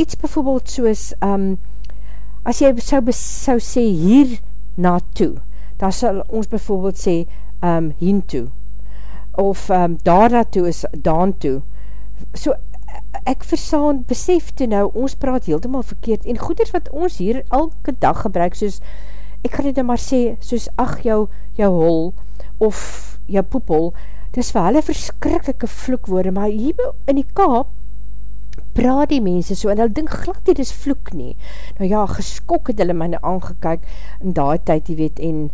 iets bijvoorbeeld soos, um, as jy sou, sou sê hier na toe, dan sal ons bijvoorbeeld sê, um, heen toe, of um, daar naartoe is daan toe. So, ek versaan, besef toe nou, ons praat heeltemaal verkeerd, en goeders wat ons hier elke dag gebruik, soos, ek gaan dit nou maar sê, soos, ach, jou, jou hol, of jou poepel, dis vir hulle verskrikkelike vloekwoorde, maar hier in die kaap, praat die mense so, en hulle dink glad dit is vloek nie. Nou ja, geskok het hulle my nou aangekyk, in daai tyd, die weet, en,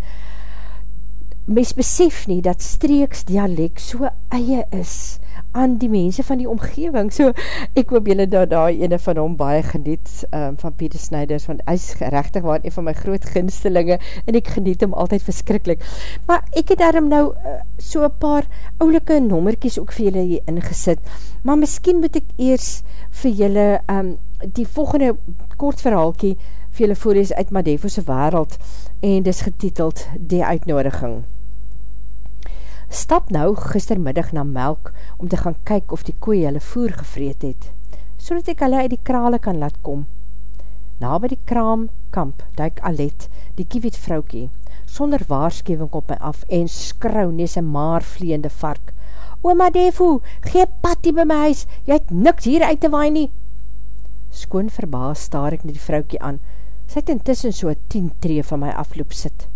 mens besef nie dat streeks dialek so eie is aan die mense van die omgeving. So, ek hoop julle daar daar ene van hom baie geniet, um, van Pieter Snijders, want hy is gerechtig waar een van my groot ginstelinge, en ek geniet hom altyd verskrikkelijk. Maar ek het daarom nou uh, so een paar oulike nommerkies ook vir julle hier ingesit, maar miskien moet ek eers vir julle um, die volgende kort verhaalkie vir julle voorlees uit Madefose wereld, en dis getiteld Die Uitnodiging. Stap nou gistermiddag na melk om te gaan kyk of die koeie hulle voer gevreet het, so dat ek hulle uit die krale kan laat kom. Na by die kraam kamp duik Alet, die kiewiet vroukie, sonder waarschuwing op my af en skrou nees een maar vleende vark. Oma Defu, gee pattie by my huis, jy het niks hier uit te waai nie. Skoon verbaas staar ek na die vroukie aan, sy het intussen so 10 tree van my afloop sit.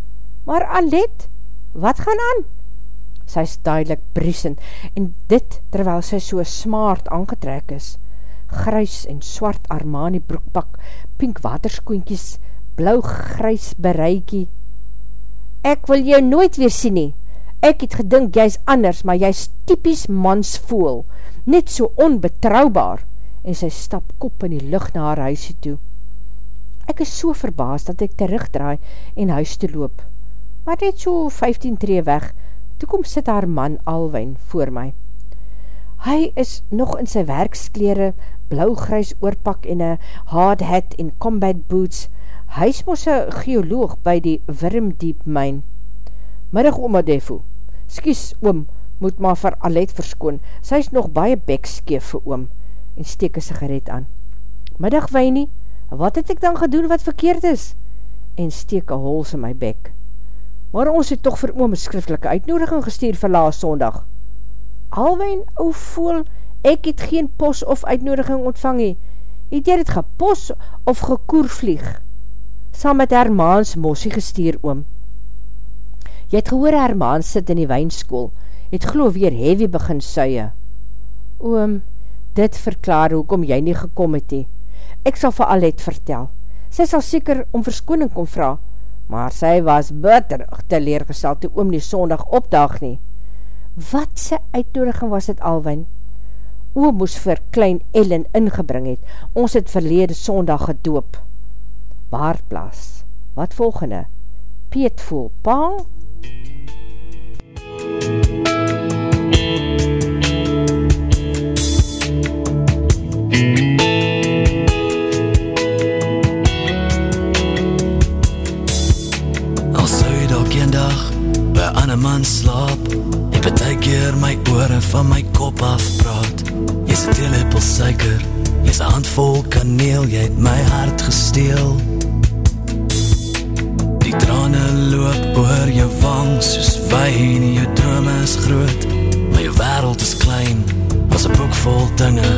Maar Alet, wat gaan aan? Sy is duidelik briesend, en dit terwyl sy so smaard aangetrek is, grys en swart Armani broekpak, pink waterskoentjies, blauw-grys bereikie. Ek wil jou nooit weer sien nie, ek het gedink jy is anders, maar jy is typies mansvoel, net so onbetrouwbaar, en sy stap kop in die lucht na haar huisie toe. Ek is so verbaas dat ek terugdraai en huis te loop, maar net so 15 tree weg, Toe kom sit haar man Alwijn voor my. Hy is nog in sy werksklere, blauw-grys oorpak en een hard hat en combat boots. Hy is mos een geoloog by die Wurmdiep myn. Middag oma Defo. Skies oom, moet maar vir Alet verskoon. Sy is nog baie bekskeef vir oom en steek een sigaret aan. Middag Wijnie, wat het ek dan gedoen wat verkeerd is? En steek een hols in my bek maar ons het toch vir oom een skriftelike uitnodiging gestuur vir laas sondag. Alwijn, ou voel, ek het geen pos of uitnodiging ontvang he. Het jy het gepos of gekoer vlieg? Saam met haar maans mossie gestuur oom. Jy het gehoor Herman sit in die wijnskoel, het geloof weer heavy begin suie. Oom, dit verklaar hoekom jy nie gekom het nie. Ek sal vir Alet vertel. Sy sal seker om verskoning kom vraag, maar sy was bitterig teleergestel toe oom die sondag opdag nie. Wat sy uitnodiging was het Alwin? Oom moes vir klein Ellen ingebring het, ons het verlede sondag gedoop. Baardplaas, wat volgende? Piet voel, pa? Al man slaap, jy baie keer my ore van my kop af praat. Jy's 'n teelepel suiker, jy's 'n handvol kaneel, jy het my hart gesteel. Die trane loop oor jou wang soos wyn, jou drome is groot, maar jou wêreld is klein. As 'n boek vol dinge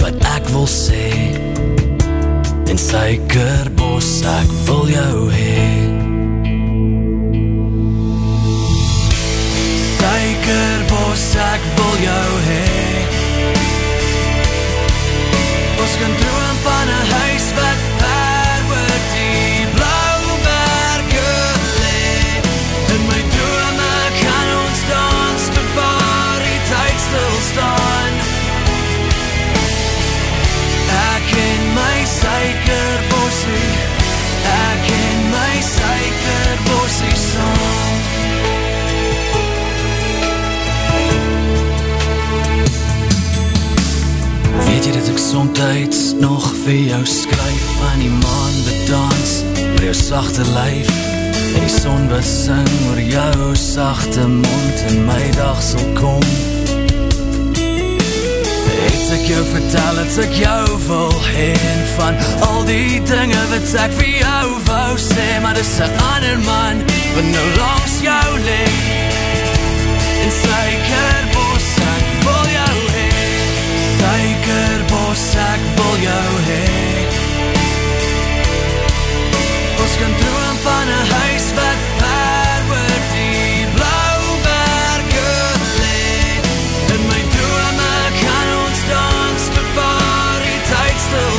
wat ek wil sê. En suikerbos, ek wil jou hê. Suikerbos, ek wil dat ek somtyds nog vir jou skryf? Van die maan wat dans oor jou sagte lyf. En die son wat sing oor jou sagte mond en my dag sal kom. Het ek jou vertel dat ek jou wil heen van al die dinge wat ek vir jou wou sê maar dis 'n ander man wat nou langs jou lê. En suikerbos ek Ek wil jou hê Ons kan droom van 'n huis wat ver oor die blou berge lê In my drome kan ons dans tot waar die tyd stil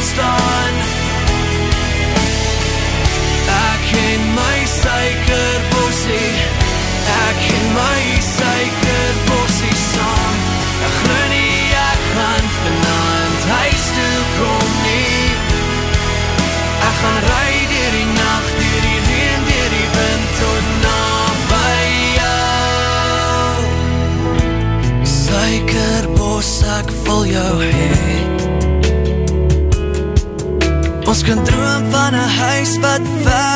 kan droom van 'n huis wat ver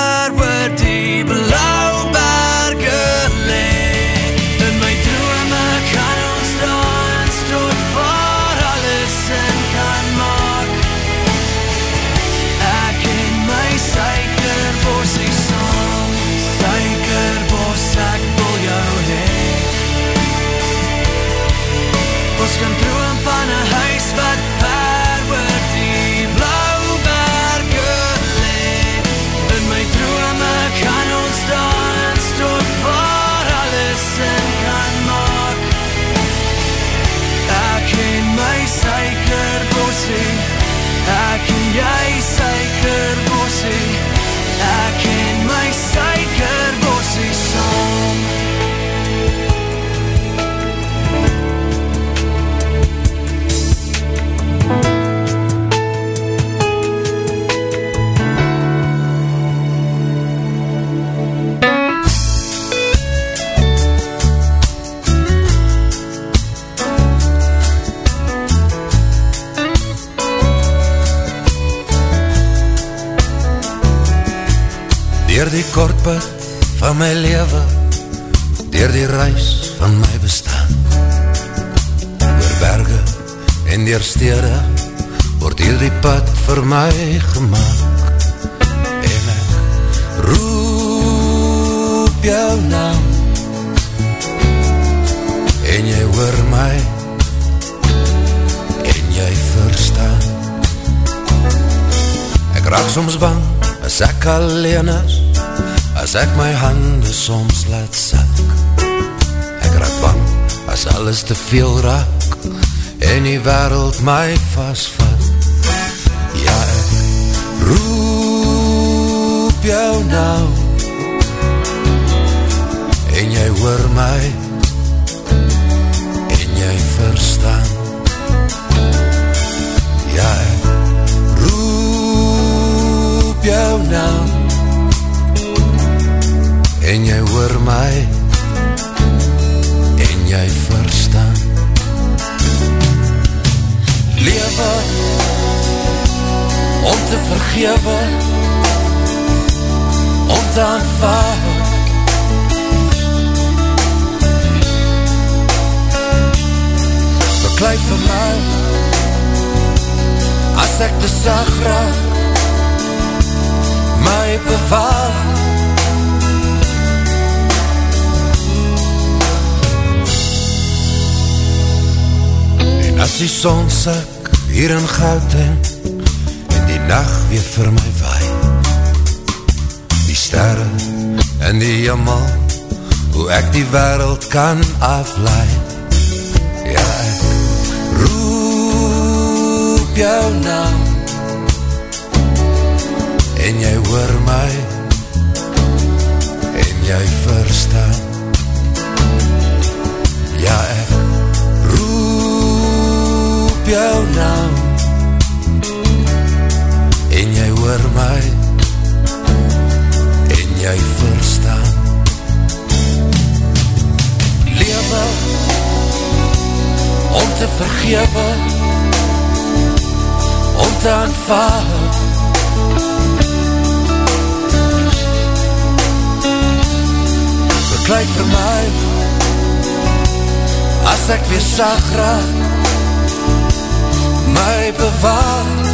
kort pad van my lewe Deur die reis van my bestaan. Oor berge en deur stede Word hier die pad vir my gemaakt En ek roep jou naam. En jy hoor my. En jy verstaan. Ek raak soms bang as ek alleen is As ek my hande soms laat sak Ek raak bang as alles te veel raak En die wereld my vastvat Ja, ek roep jou nou. En jy hoor my. En jy verstaan. Ja, ek roep jou nou En jy hoor my. En jy verstaan. Lewe. Om te vergewe. Om te aanvaard Beklui vir my. As ek te sag raak. My bewaar as die son sak hier in Gauteng En die nacht weer vir my waai. Die sterre en die jamal Hoe ek die wereld kan aflaai. Ja, ek roep jou naam. En jy hoor my. En jy verstaan. Ja, ek jou naam. En jy hoor my. En jy verstaan. Lewe. Om te vergewe. Om te aanvaard Beklui vir my. As ek weer sag raak My bewaar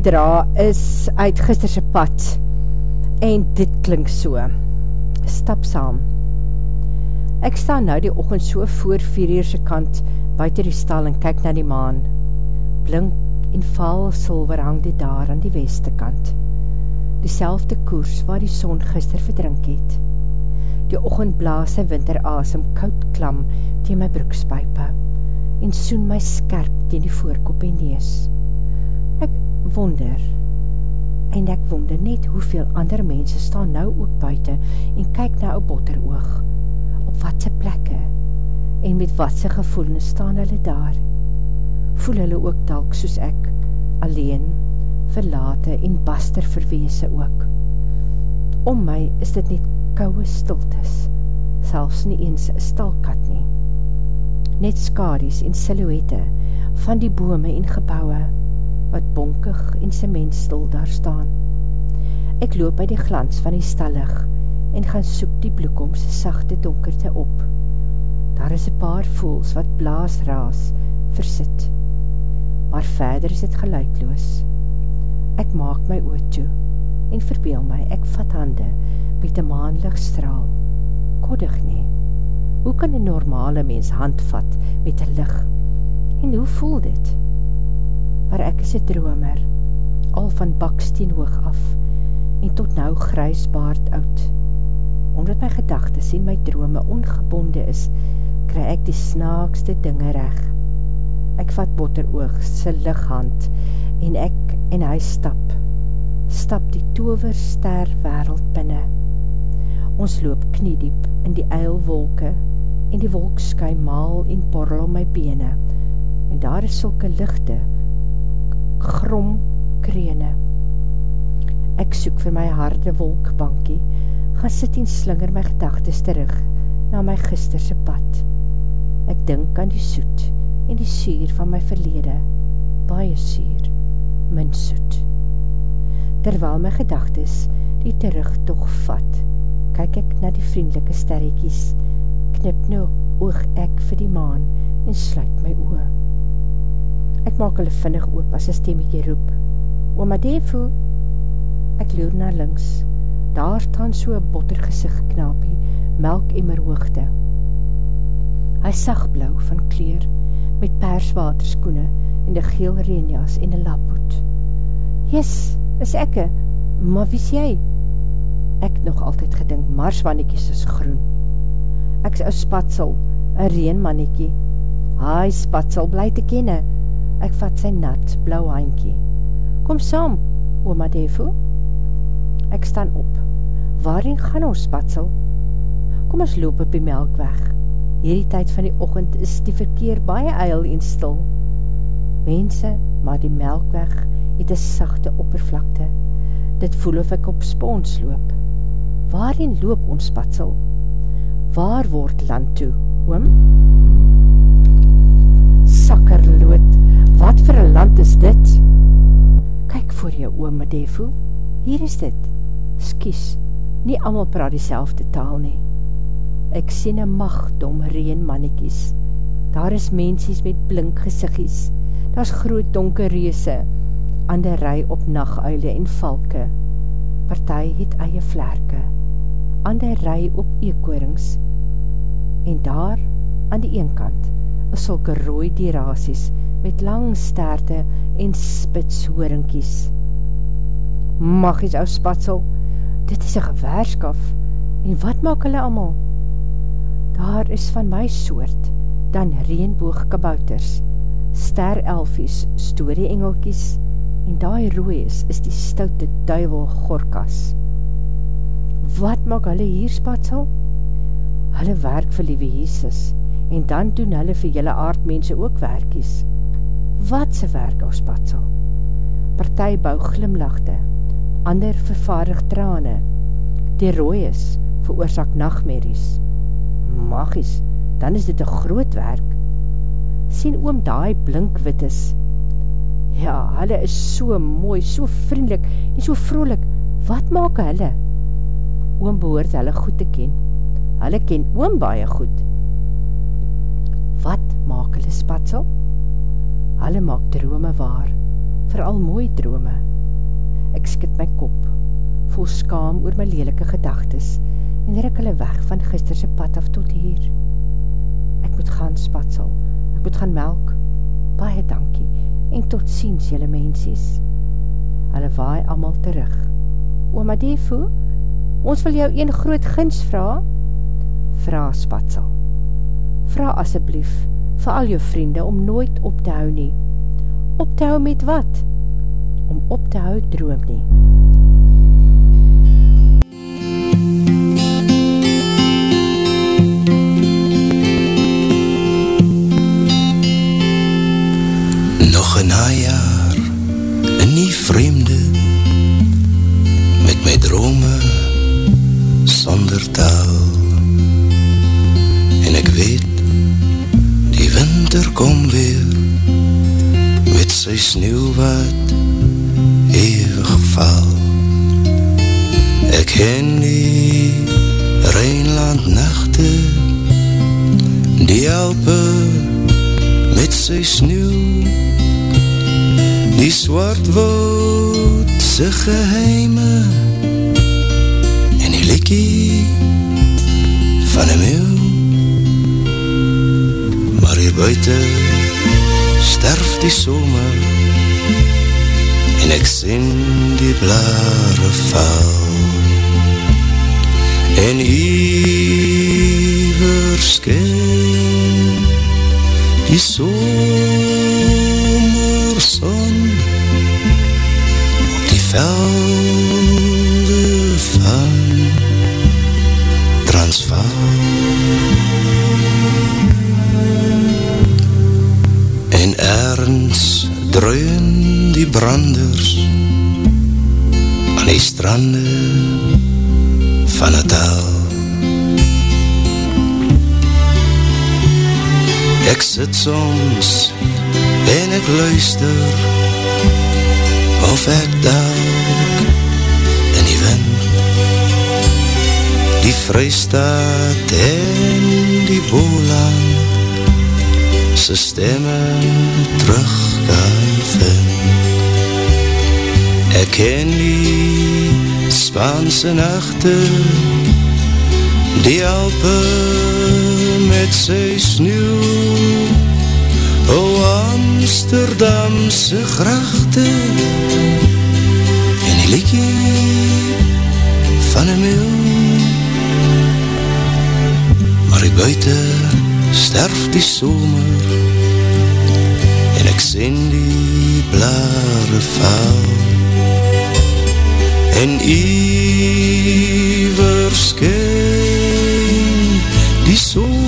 bijdra is uit gisterse pad en dit klink so. Stap saam. Ek sta nou die ochend so voor vier uurse kant buiten die stal en kyk na die maan. Blink en val silver hang die daar aan die weste kant. Die koers waar die son gister verdrink het. Die ochend blaas sy winterasem koud klam teen my broekspijpe en soen my skerp teen die voorkop en neus. Wonder, en ek wonder net hoeveel ander mense staan nou ook buiten en kyk na ou botteroog, op watse plekke, en met watse gevoelens staan hulle daar. Voel hulle ook dalk soos ek, alleen, verlate en baster verweese ook. Om my is dit net kouwe stiltes, selfs nie eens een stalkat nie net skaries en silhouette van die bome en gebouwe wat bonkig en cementstil daar staan. Ek loop by die glans van die stallig en gaan soek die bloekomse sachte donkerte op. Daar is een paar voels wat blaas raas versit, maar verder is het geluidloos. Ek maak my oor toe en verbeel my, ek vat hande met die maanlig straal. Koddig nie, Hoe kan een normale mens handvat met een lig? En hoe voel dit? Maar ek is een dromer, al van baksteen hoog af, en tot nou grysbaard oud. Omdat my gedagtes en my drome ongebonde is, kry ek die snaakste dinge reg. Ek vat botteroog, sy lighand, en ek en hy stap, stap die toverster wereld binne. Ons loop kniediep in die eilwolke, en die wolksky maal en borrel om my bene, en daar is sulke lichte, grom krene. Ek soek vir my harde wolkbankie, gaan sit en slinger my gedagtes terug na my gisterse pad. Ek dink aan die soet en die suur van my verlede, baie suur, min soet. Terwyl my gedagtes die terugtog vat, kyk ek na die vriendelike sterretjies, knip nou oog ek vir die maan en sluit my oor. Ek maak hulle vinnig oop as een stemmekie roep. Oma Devo, ek loer na links. Daar staan so een bottergezicht knapie, melk emmer hoogte. Hy sagblauw van kleur, met perswaterskoene en die geel reenjas en die laphoed. Jes, is ekke, maar wie jy? Ek nog altyd gedink, marswannekies is groen. Ek is een spatsel, een reenmannekie. Haai, spatsel, bly te kenne. Ek vat sy nat, blauw handkie. Kom saam, oma Devo. Ek staan op. Waarin gaan ons, spatsel? Kom ons loop op die melkweg. Hierdie tyd van die ochend is die verkeer baie eil en stil. Mense, maar die melkweg het een sachte oppervlakte. Dit voel of ek op spons loop. Waarin loop ons spatsel? Waar word land toe, oom? Sakkerloot, wat vir een land is dit? Kyk voor jou, oom Medefu, hier is dit. Skies, nie allemaal praat die taal nie. Ek sien een magdom reen mannekies. Daar is mensies met blink geziggies. Daar is groot donker reese, ander rij op naguile en valke. Partij het eie vlerke ander rij op eekorings, en daar, aan die een kant, is sulke rooi dirasies, met lang staarte en spitshoorinkies. Magies ou spatsel, dit is een gewerskaf, en wat maak hulle allemaal? Daar is van my soort, dan reenboogkabouters, ster elfies, story engelkies, en daai rooi is, is die stoute duivel gorkas wat maak hulle hier spatsel? Hulle werk vir liewe Jesus, en dan doen hulle vir julle aardmense ook werkies. Wat se werk ou spatsel? Partij bou glimlachte, ander vervaardig trane, die rooi is, veroorzaak nachtmerries. Magies, dan is dit een groot werk. Sien oom daai blinkwit is. Ja, hulle is so mooi, so vriendelik en so vrolik. Wat maak hulle? oom behoort hulle goed te ken. Hulle ken oom baie goed. Wat maak hulle spatsel? Hulle maak drome waar, vooral mooi drome. Ek skit my kop, vol skaam oor my lelike gedagtes en rik hulle weg van gisterse pad af tot hier. Ek moet gaan spatsel, ek moet gaan melk, baie dankie en tot ziens jylle mensies. Hulle waai amal terug. Oma Defu, Ons wil jou een groot gins vraag. Vraag spatsel. Vraag asseblief vir al jou vriende om nooit op te hou nie. Op te hou met wat? Om op te hou droom nie. Nog een najaar in die vreemde met my drome sonder taal En ek weet winter kom weer Met sy sneeuw wat Eeuwig val. Ek ken die Rijnland nachte Die Alpe Met sy sneeuw. Die swart woud Sy geheime blikkie van een meeuw hier buiten sterf die somer En ek sien die blare val En iver skin die somerson branders aan die strande van het al. Ek sit soms en ek luister of ek dalk in die wind die vrystaat en die boeland sy stemme terug kan vind. Ek ken die Spaanse nachte Die Alpe met sy sneeuw O Amsterdamse grachte En die liekie van een meeuw Maar ek buiten sterf die somer En ek sien die blare vaal. En ieder die zomerzon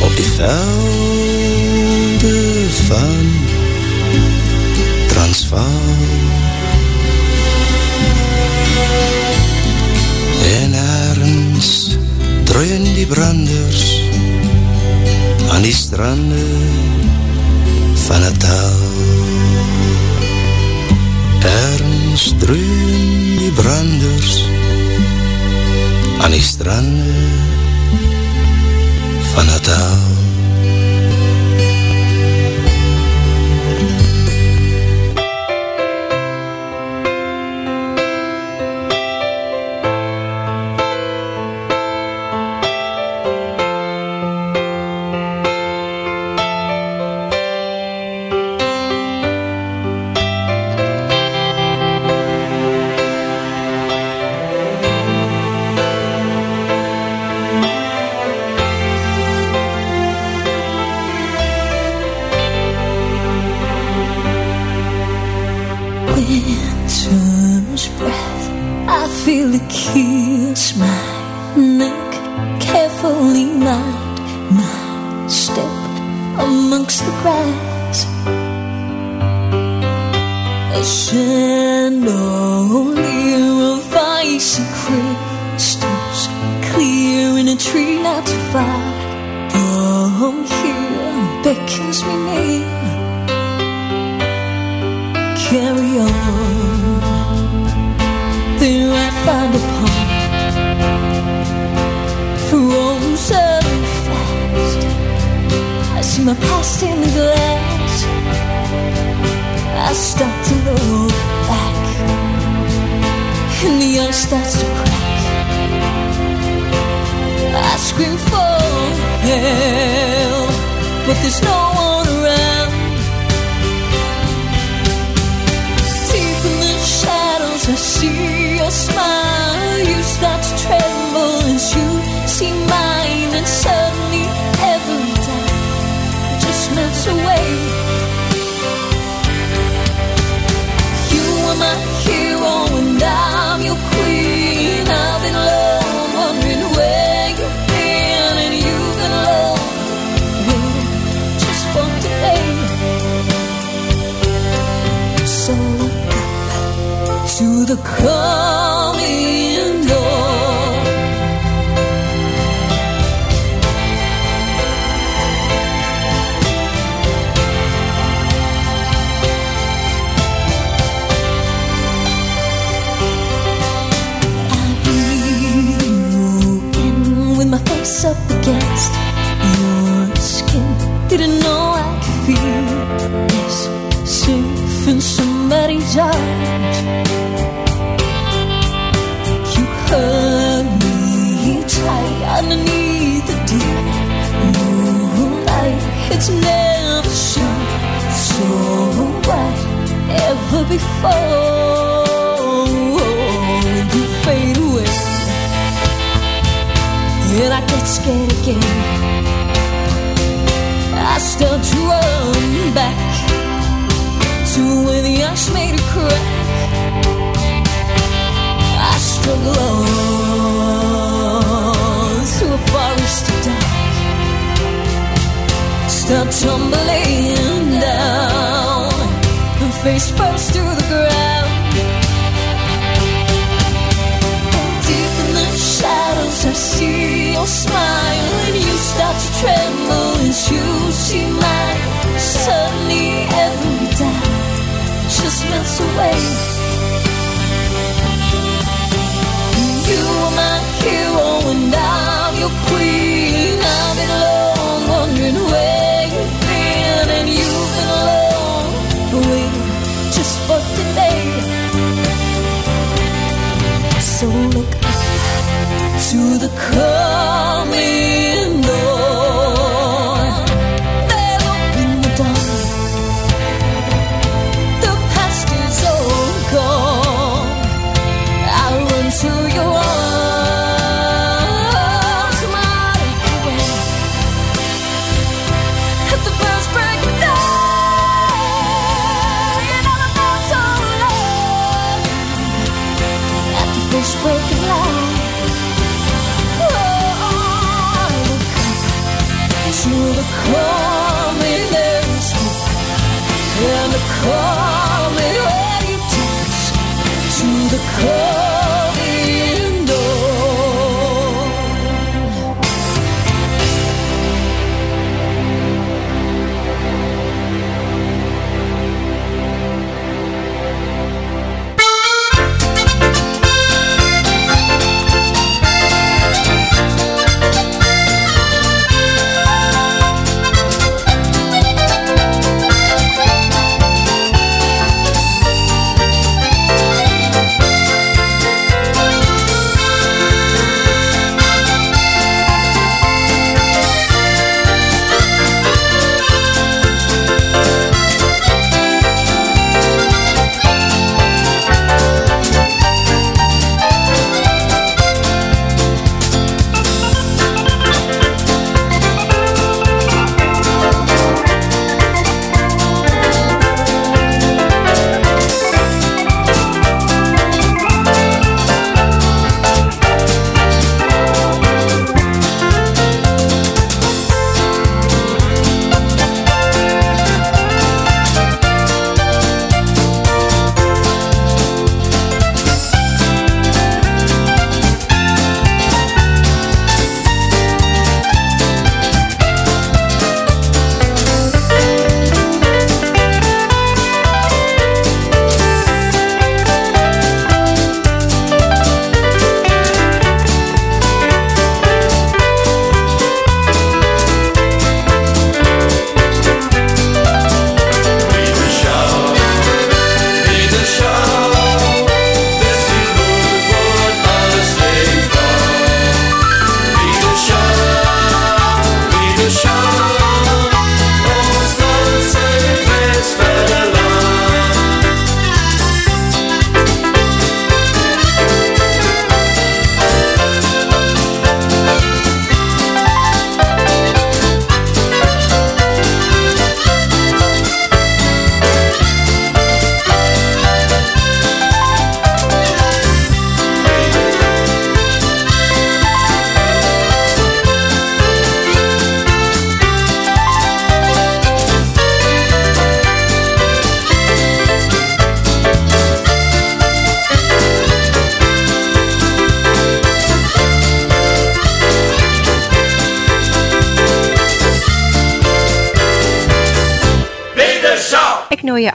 op de velden van Transvaal. En ergens drooien die branders aan die stranden van het taal. Ergens dreun die branders aan die strande van het oude.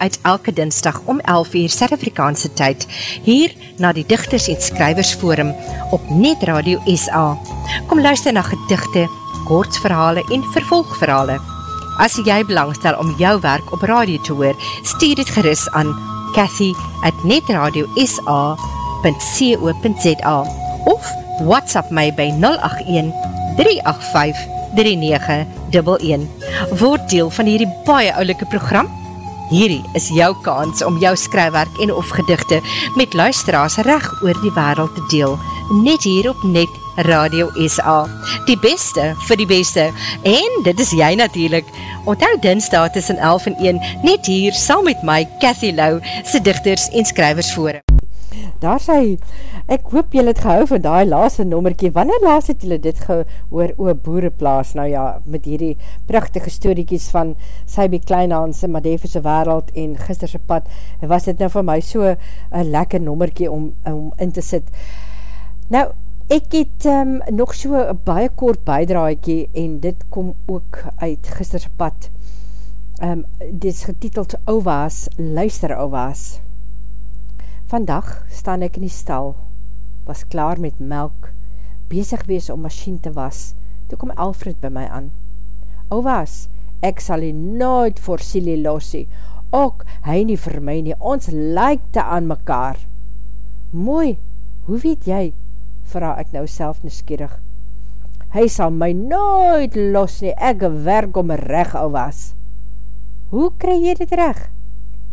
Uit elke dinsdag om 11 uur Suid-Afrikaanse tyd hier na die Digters en Skrywers Forum op Net Radio SA. Kom luister na gedigte, kortverhale en vervolgverhale. As jy belangstel om jou werk op radio te hoor, stuur dit gerus aan Cathy at netradio.sa.co.za of WhatsApp my by 081 385 3911. Word deel van hierdie baie oulike program Hierdie is jou kans om jou skrywerk en of gedigte met luisteraars reg oor die wêreld te deel. Net hier op Net Radio SA. Die beste vir die beste. En dit is jy natuurlik. Onthou Dinsdae tussen 11 en 1 net hier saam met my Cathy Lou se digters en skrywers forum. Daar sê, ek hoop julle het gehou van die laaste nommerkie, wanneer laas het julle dit gehoor oor boereplaas, nou ja, met hierdie prachtige storiekies van Sybie Kleinhans en Madevese wereld en gisterse pad, was dit nou vir my so een lekker nommerkie om, om in te sit. Nou, ek het um, nog so een baie kort bijdraaikie en dit kom ook uit gisterse pad. Um, dit is getiteld Owaas, luister Owaas. Vandag staan ek in die stal, was klaar met melk, bezig wees om machine te was, toe kom Alfred by my aan. O was, ek sal hy nooit voor Silly losie, ook hy nie vir my nie, ons lijkte aan mekaar. Mooi, hoe weet jy, vraag ek nou self nuskierig. Hy sal my nooit los nie, ek werk om reg o was. Hoe kry jy dit reg?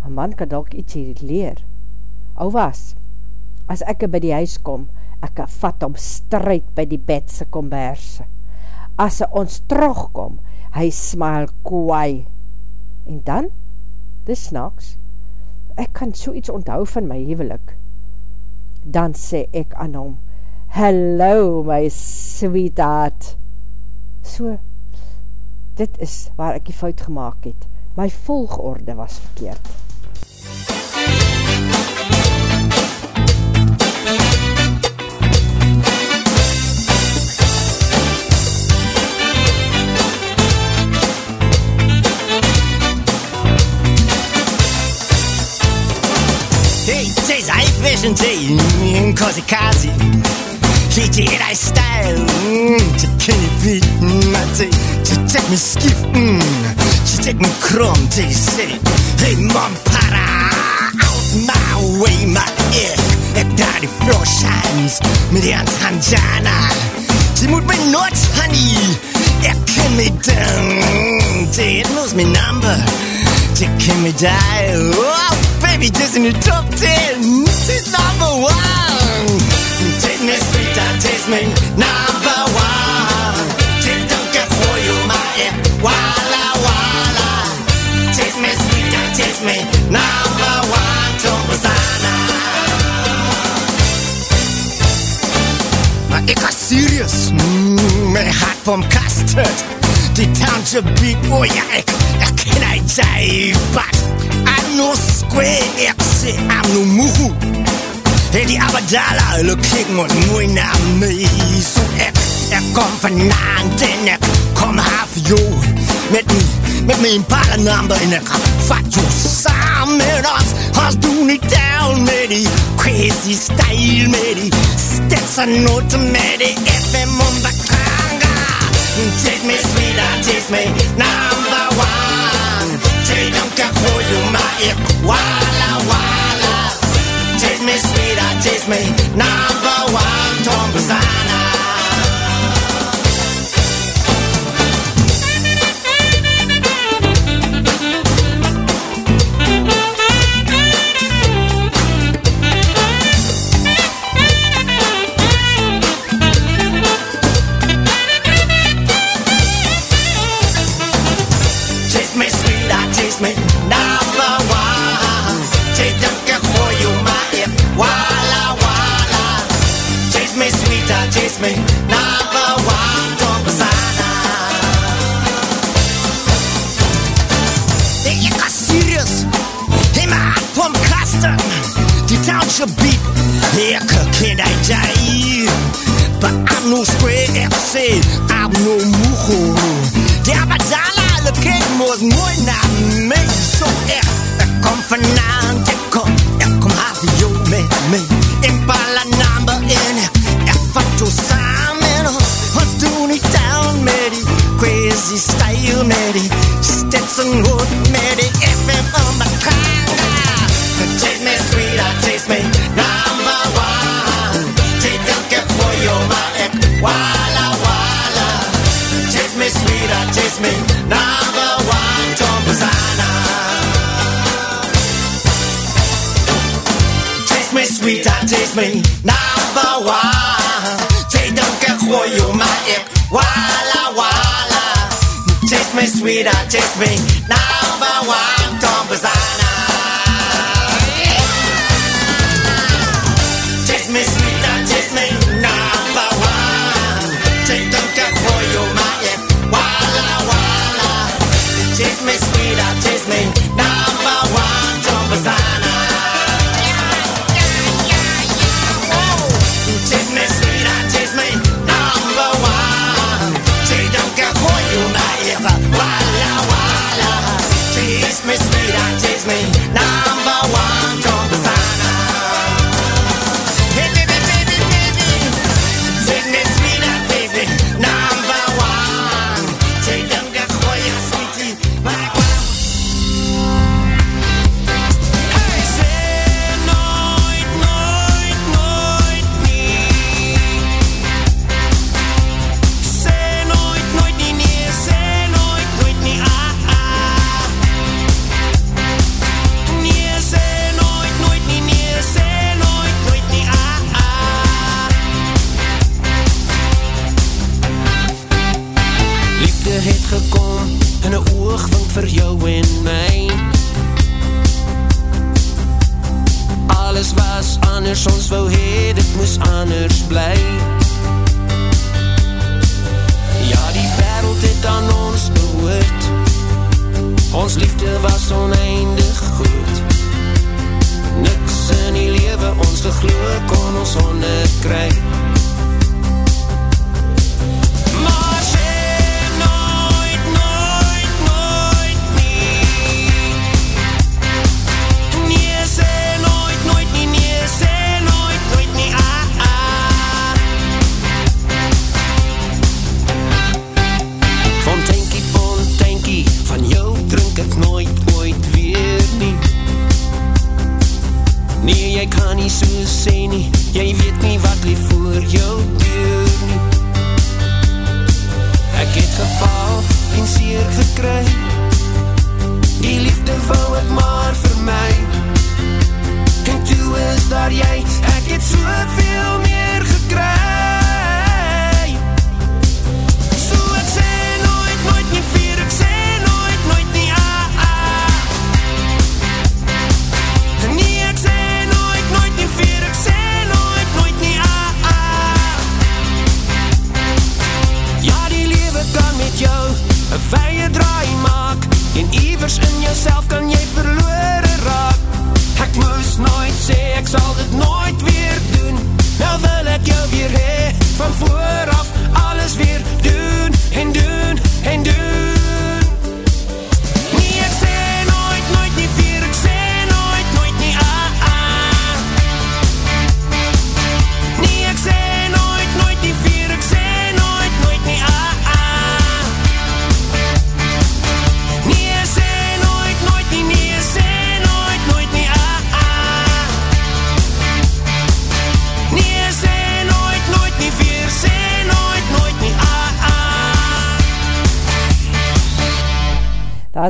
Een man kan dalk iets hier leer. Ou was, as ek by die huis kom, ek vat om strijd by die bedse komberse. As ons terugkom, hy smaal kwaai. En dan, dis snaks, ek kan so iets onthou van my hevelik. Dan sê ek aan hom, Hello, my sweetheart. So, dit is waar ek die fout gemaakt het. My volgorde was verkeerd. Hey, tjejs, ej, fashion tjej, cozy cozy. She did I style, mm, to kenny beat, mm, I take, to take me skiff, mm, to take me crumb, to say, hey, mom, para, out my way, my ear, ek daar die floor shines, met die hand Hanjana, sy moet my not, honey, ek ken my down, dit knows my number, to can me die, oh, baby, just in the top ten, she's number one, taste me sweet, I taste me number one, take for you, my wala wala, taste me sweet, I taste me number one, Tombazana. Maar ik was serious, mm, mijn hart van custard. Die township beat, oh ja, ik, ik ken hij but I'm no square, ik zeg, I'm no muhu. Hey, die abadala, hulle kyk mos mooi na my So ek, ek kom vanavond en ek kom half jou Met my, met my impala number en ek vat jou saam Met ons, ons doen it down met die crazy style Met die Stetson noten met die FM om bakanga Taste me sweeter, taste me. Number one Don't care who you my Walla walla. Taste me sweet, I taste me. Number one Tom Bazaar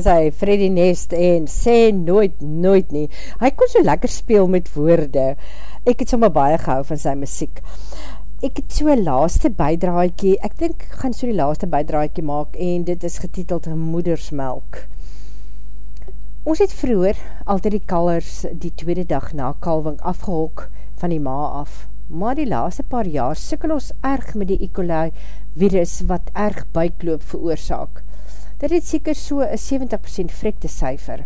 is hy, Freddy Nest, en sê nooit, nooit nie. Hy kon so lekker speel met woorde. Ek het sommer baie gehou van sy muziek. Ek het so laaste bijdraaikie, ek dink ek gaan so die laaste bijdraaikie maak, en dit is getiteld Moedersmelk. Ons het vroeger altyd die kalers die tweede dag na kalving afgehok van die ma af, maar die laaste paar jaar sikkel ons erg met die E. coli virus wat erg buikloop veroorzaak dit het seker so een 70% vrekte cijfer.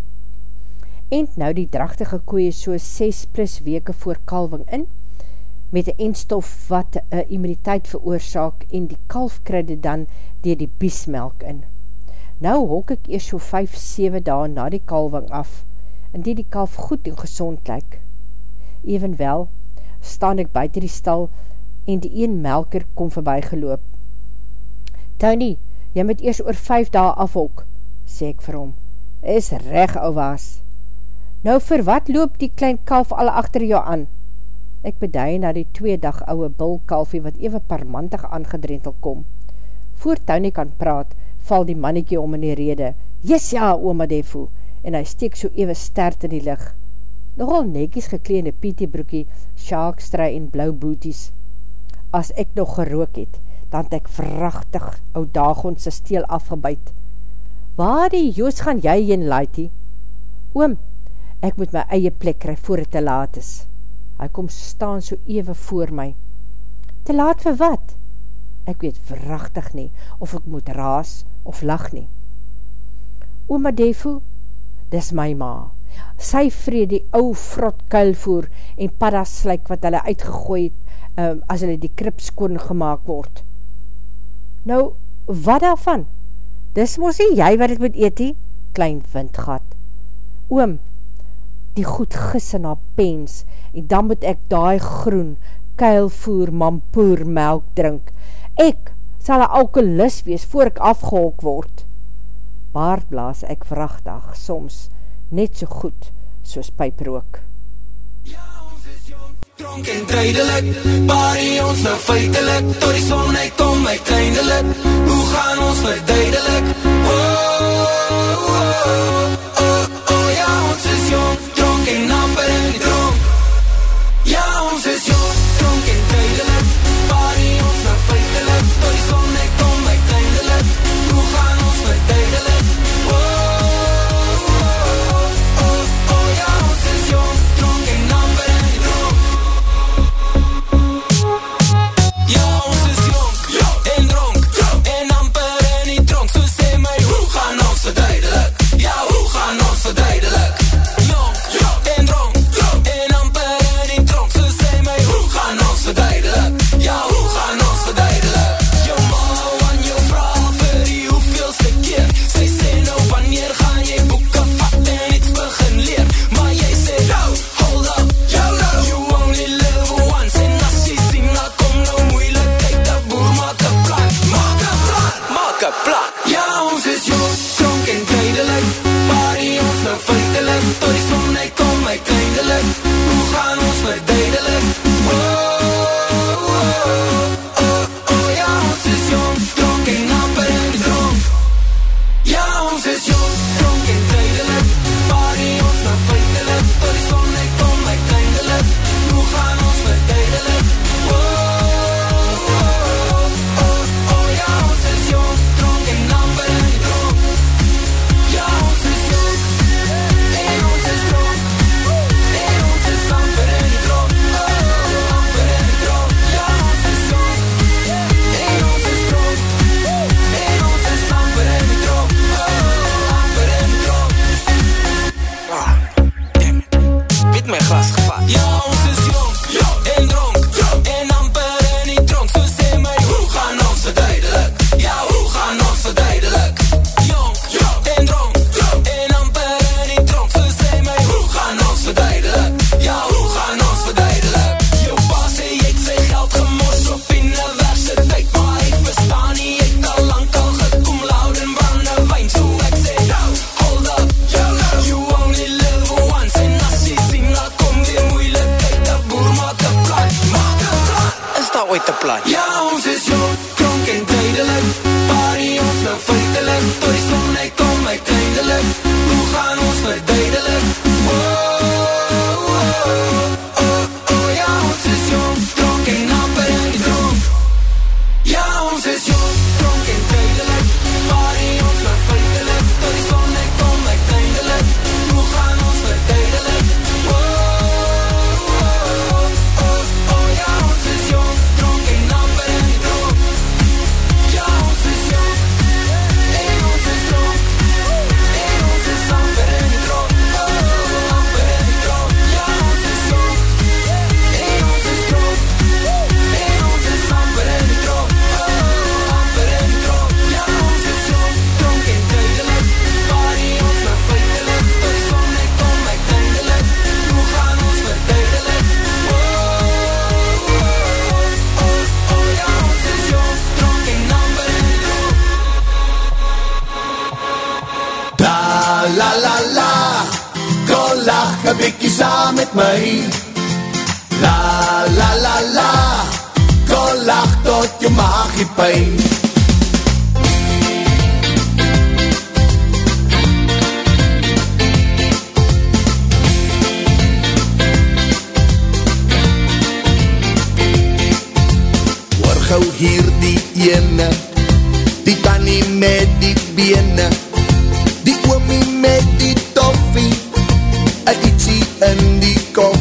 End nou die drachtige koeie so 6 plus weke voor kalving in, met een eendstof wat een immuniteit veroorzaak en die kalf krydde dan dier die biesmelk in. Nou hok ek eers so 5-7 dae na die kalving af, en die die kalf goed en gezond lyk. Evenwel, staan ek buiten die stal en die een melker kom voorbij geloop. Tony, jy moet eers oor vijf dae afhok, sê ek vir hom, is reg ou was. Nou vir wat loop die klein kalf al achter jou aan? Ek beduie na die twee dag ouwe bulkalfie wat even parmantig aangedrentel kom. Voor Tony kan praat, val die mannetjie om in die rede, Yes ja, oma Defu, en hy steek so even stert in die lig. Nogal nekies gekleende pietiebroekie, sjaakstrui en blauw booties. As ek nog gerook het, dan het ek vrachtig ou Dagon sy steel afgebuid. Waar die joos gaan jy heen, Laitie? Oom, ek moet my eie plek kry voor het te laat is. Hy kom staan so even voor my. Te laat vir wat? Ek weet vrachtig nie, of ek moet raas of lach nie. Ooma Defu, dis my ma. Sy vrede die ou vrot kuilvoer en paddaslik wat hulle uitgegooi het, um, as hulle die krip skoon gemaakt word. Nou, wat daarvan? Dis mos nie jy wat het moet eetie? Klein windgat. Oom, die goed gisse na pens, en dan moet ek daai groen, keilvoer, mampoer melk drink. Ek sal een alkoholist wees, voor ek afgehok word. Baard blaas ek vrachtig, soms net so goed, soos pyprook. Dronk en tydelik, parie ons nou feitelik Tot die son uitkom uiteindelik Hoe gaan ons verduidelik? Oh, oh, oh, oh, oh, ja ons is jong. Dronk en amper die dronk. Ja ons is jong Gauw hier die ene Die tannie met die bene. Die oomie met die toffie Een ietsie in die koffie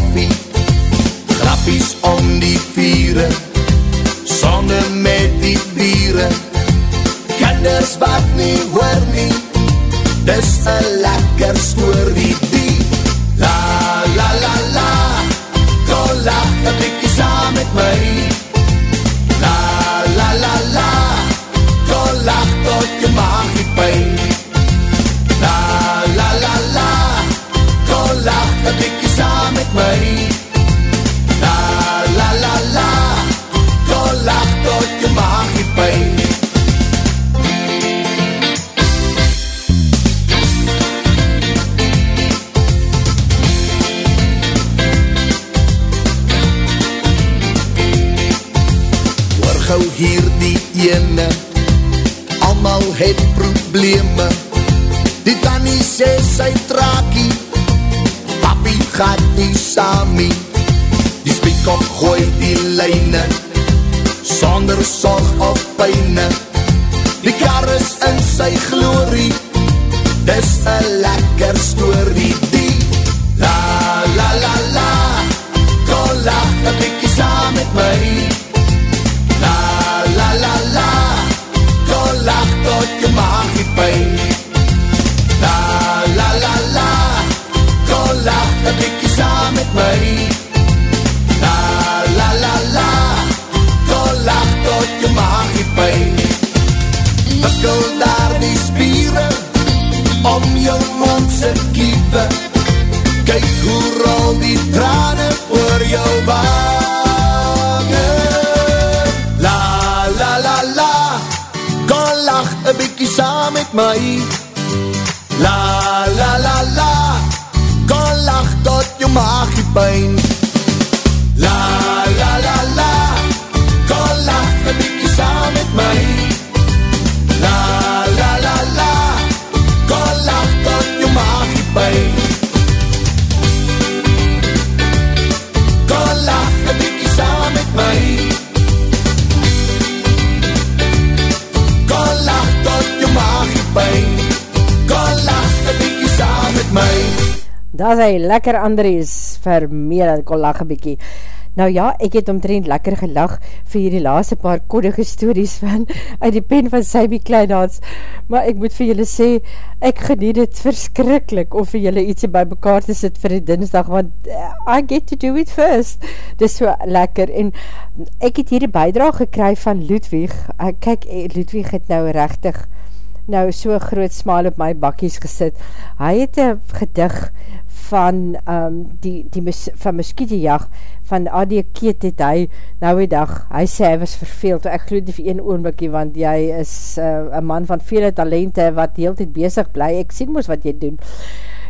lekker Andries vir meer dan kon lach een bykie. Nou ja, ek het omtrend lekker gelag vir hierdie laaste paar koddige stories van uit die pen van Sybie Kleinhans, maar ek moet vir julle sê, ek geniet het verskrikkelijk om vir julle iets by mekaar te sit vir die dinsdag, want uh, I get to do it first. Dis so lekker, en ek het hierdie bijdrage gekry van Ludwig, uh, kyk, eh, Ludwig het nou rechtig nou so groot smaal op my bakkies gesit. Hy het een gedig van um, die, die mus, van muskietejag van A.D. Keet het hy nou die dag, hy sê hy was verveeld, ek geloof nie vir een oomlikkie, want jy is uh, een man van vele talente wat heel tijd bezig bly, ek sien moes wat jy doen.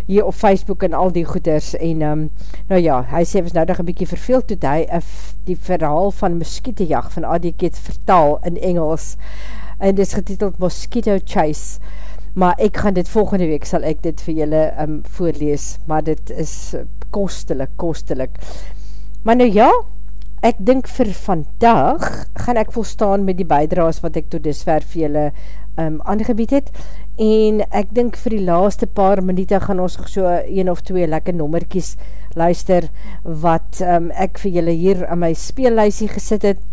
hier op Facebook en al die goeders, en um, nou ja, hy sê, was nou een bykie verveeld, toe hy uh, die verhaal van Mosquitojacht van Adi Keet vertaal in Engels, en dit is getiteld Mosquito Chase, maar ek gaan dit volgende week, sal ek dit vir julle um, voorlees, maar dit is kostelik, kostelik. Maar nou ja, ek dink vir vandag gaan ek volstaan met die bijdraas wat ek tot disver vir julle um, aangebied het en ek dink vir die laaste paar minuute gaan ons so een of twee lekker nommerkies luister wat um, ek vir julle hier aan my speellijsie gesit het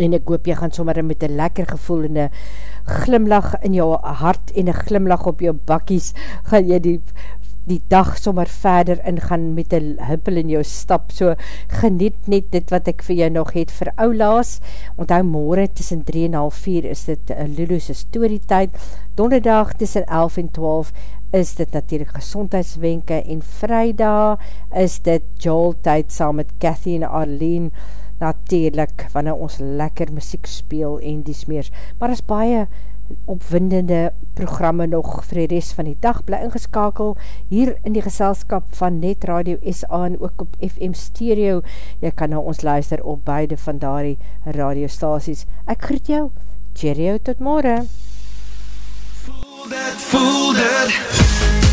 en ek hoop jy gaan sommer met een lekker gevoel en een glimlach in jou hart en een glimlach op jou bakkies gaan jy die die dag sommer verder ingaan met een huppel in jou stap, so geniet net dit wat ek vir jou nog het vir oulaas, want hou morgen tussen 3 en half 4 is dit uh, Lulu's storytijd, donderdag tussen 11 en 12 is dit natuurlijk gezondheidswenke en vrijdag is dit Joel tyd saam met Cathy en Arlene natuurlijk, wanneer ons lekker muziek speel en die smeers, maar is baie opwindende programme nog vir die rest van die dag bly ingeskakel hier in die geselskap van Net Radio SA en ook op FM Stereo. Jy kan nou ons luister op beide van daardie radiostasies. Ek groet jou, cheerio tot morgen. Voel dat, voel dat.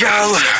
Yo.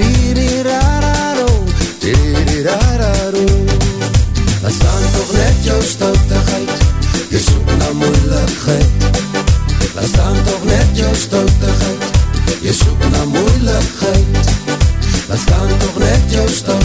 moeilikheid. Laat staan toch net jou stoutigheid. Jy soek na moeilikheid. Laat staan toch net jou stoutigheid.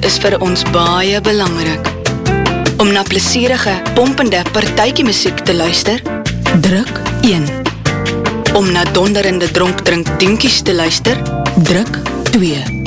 Sport is vir ons baie belangrik. Om na plesierige, pompende partytjie musiek te luister, druk 1. Om na donderende dronk drink dinkies te luister, druk 2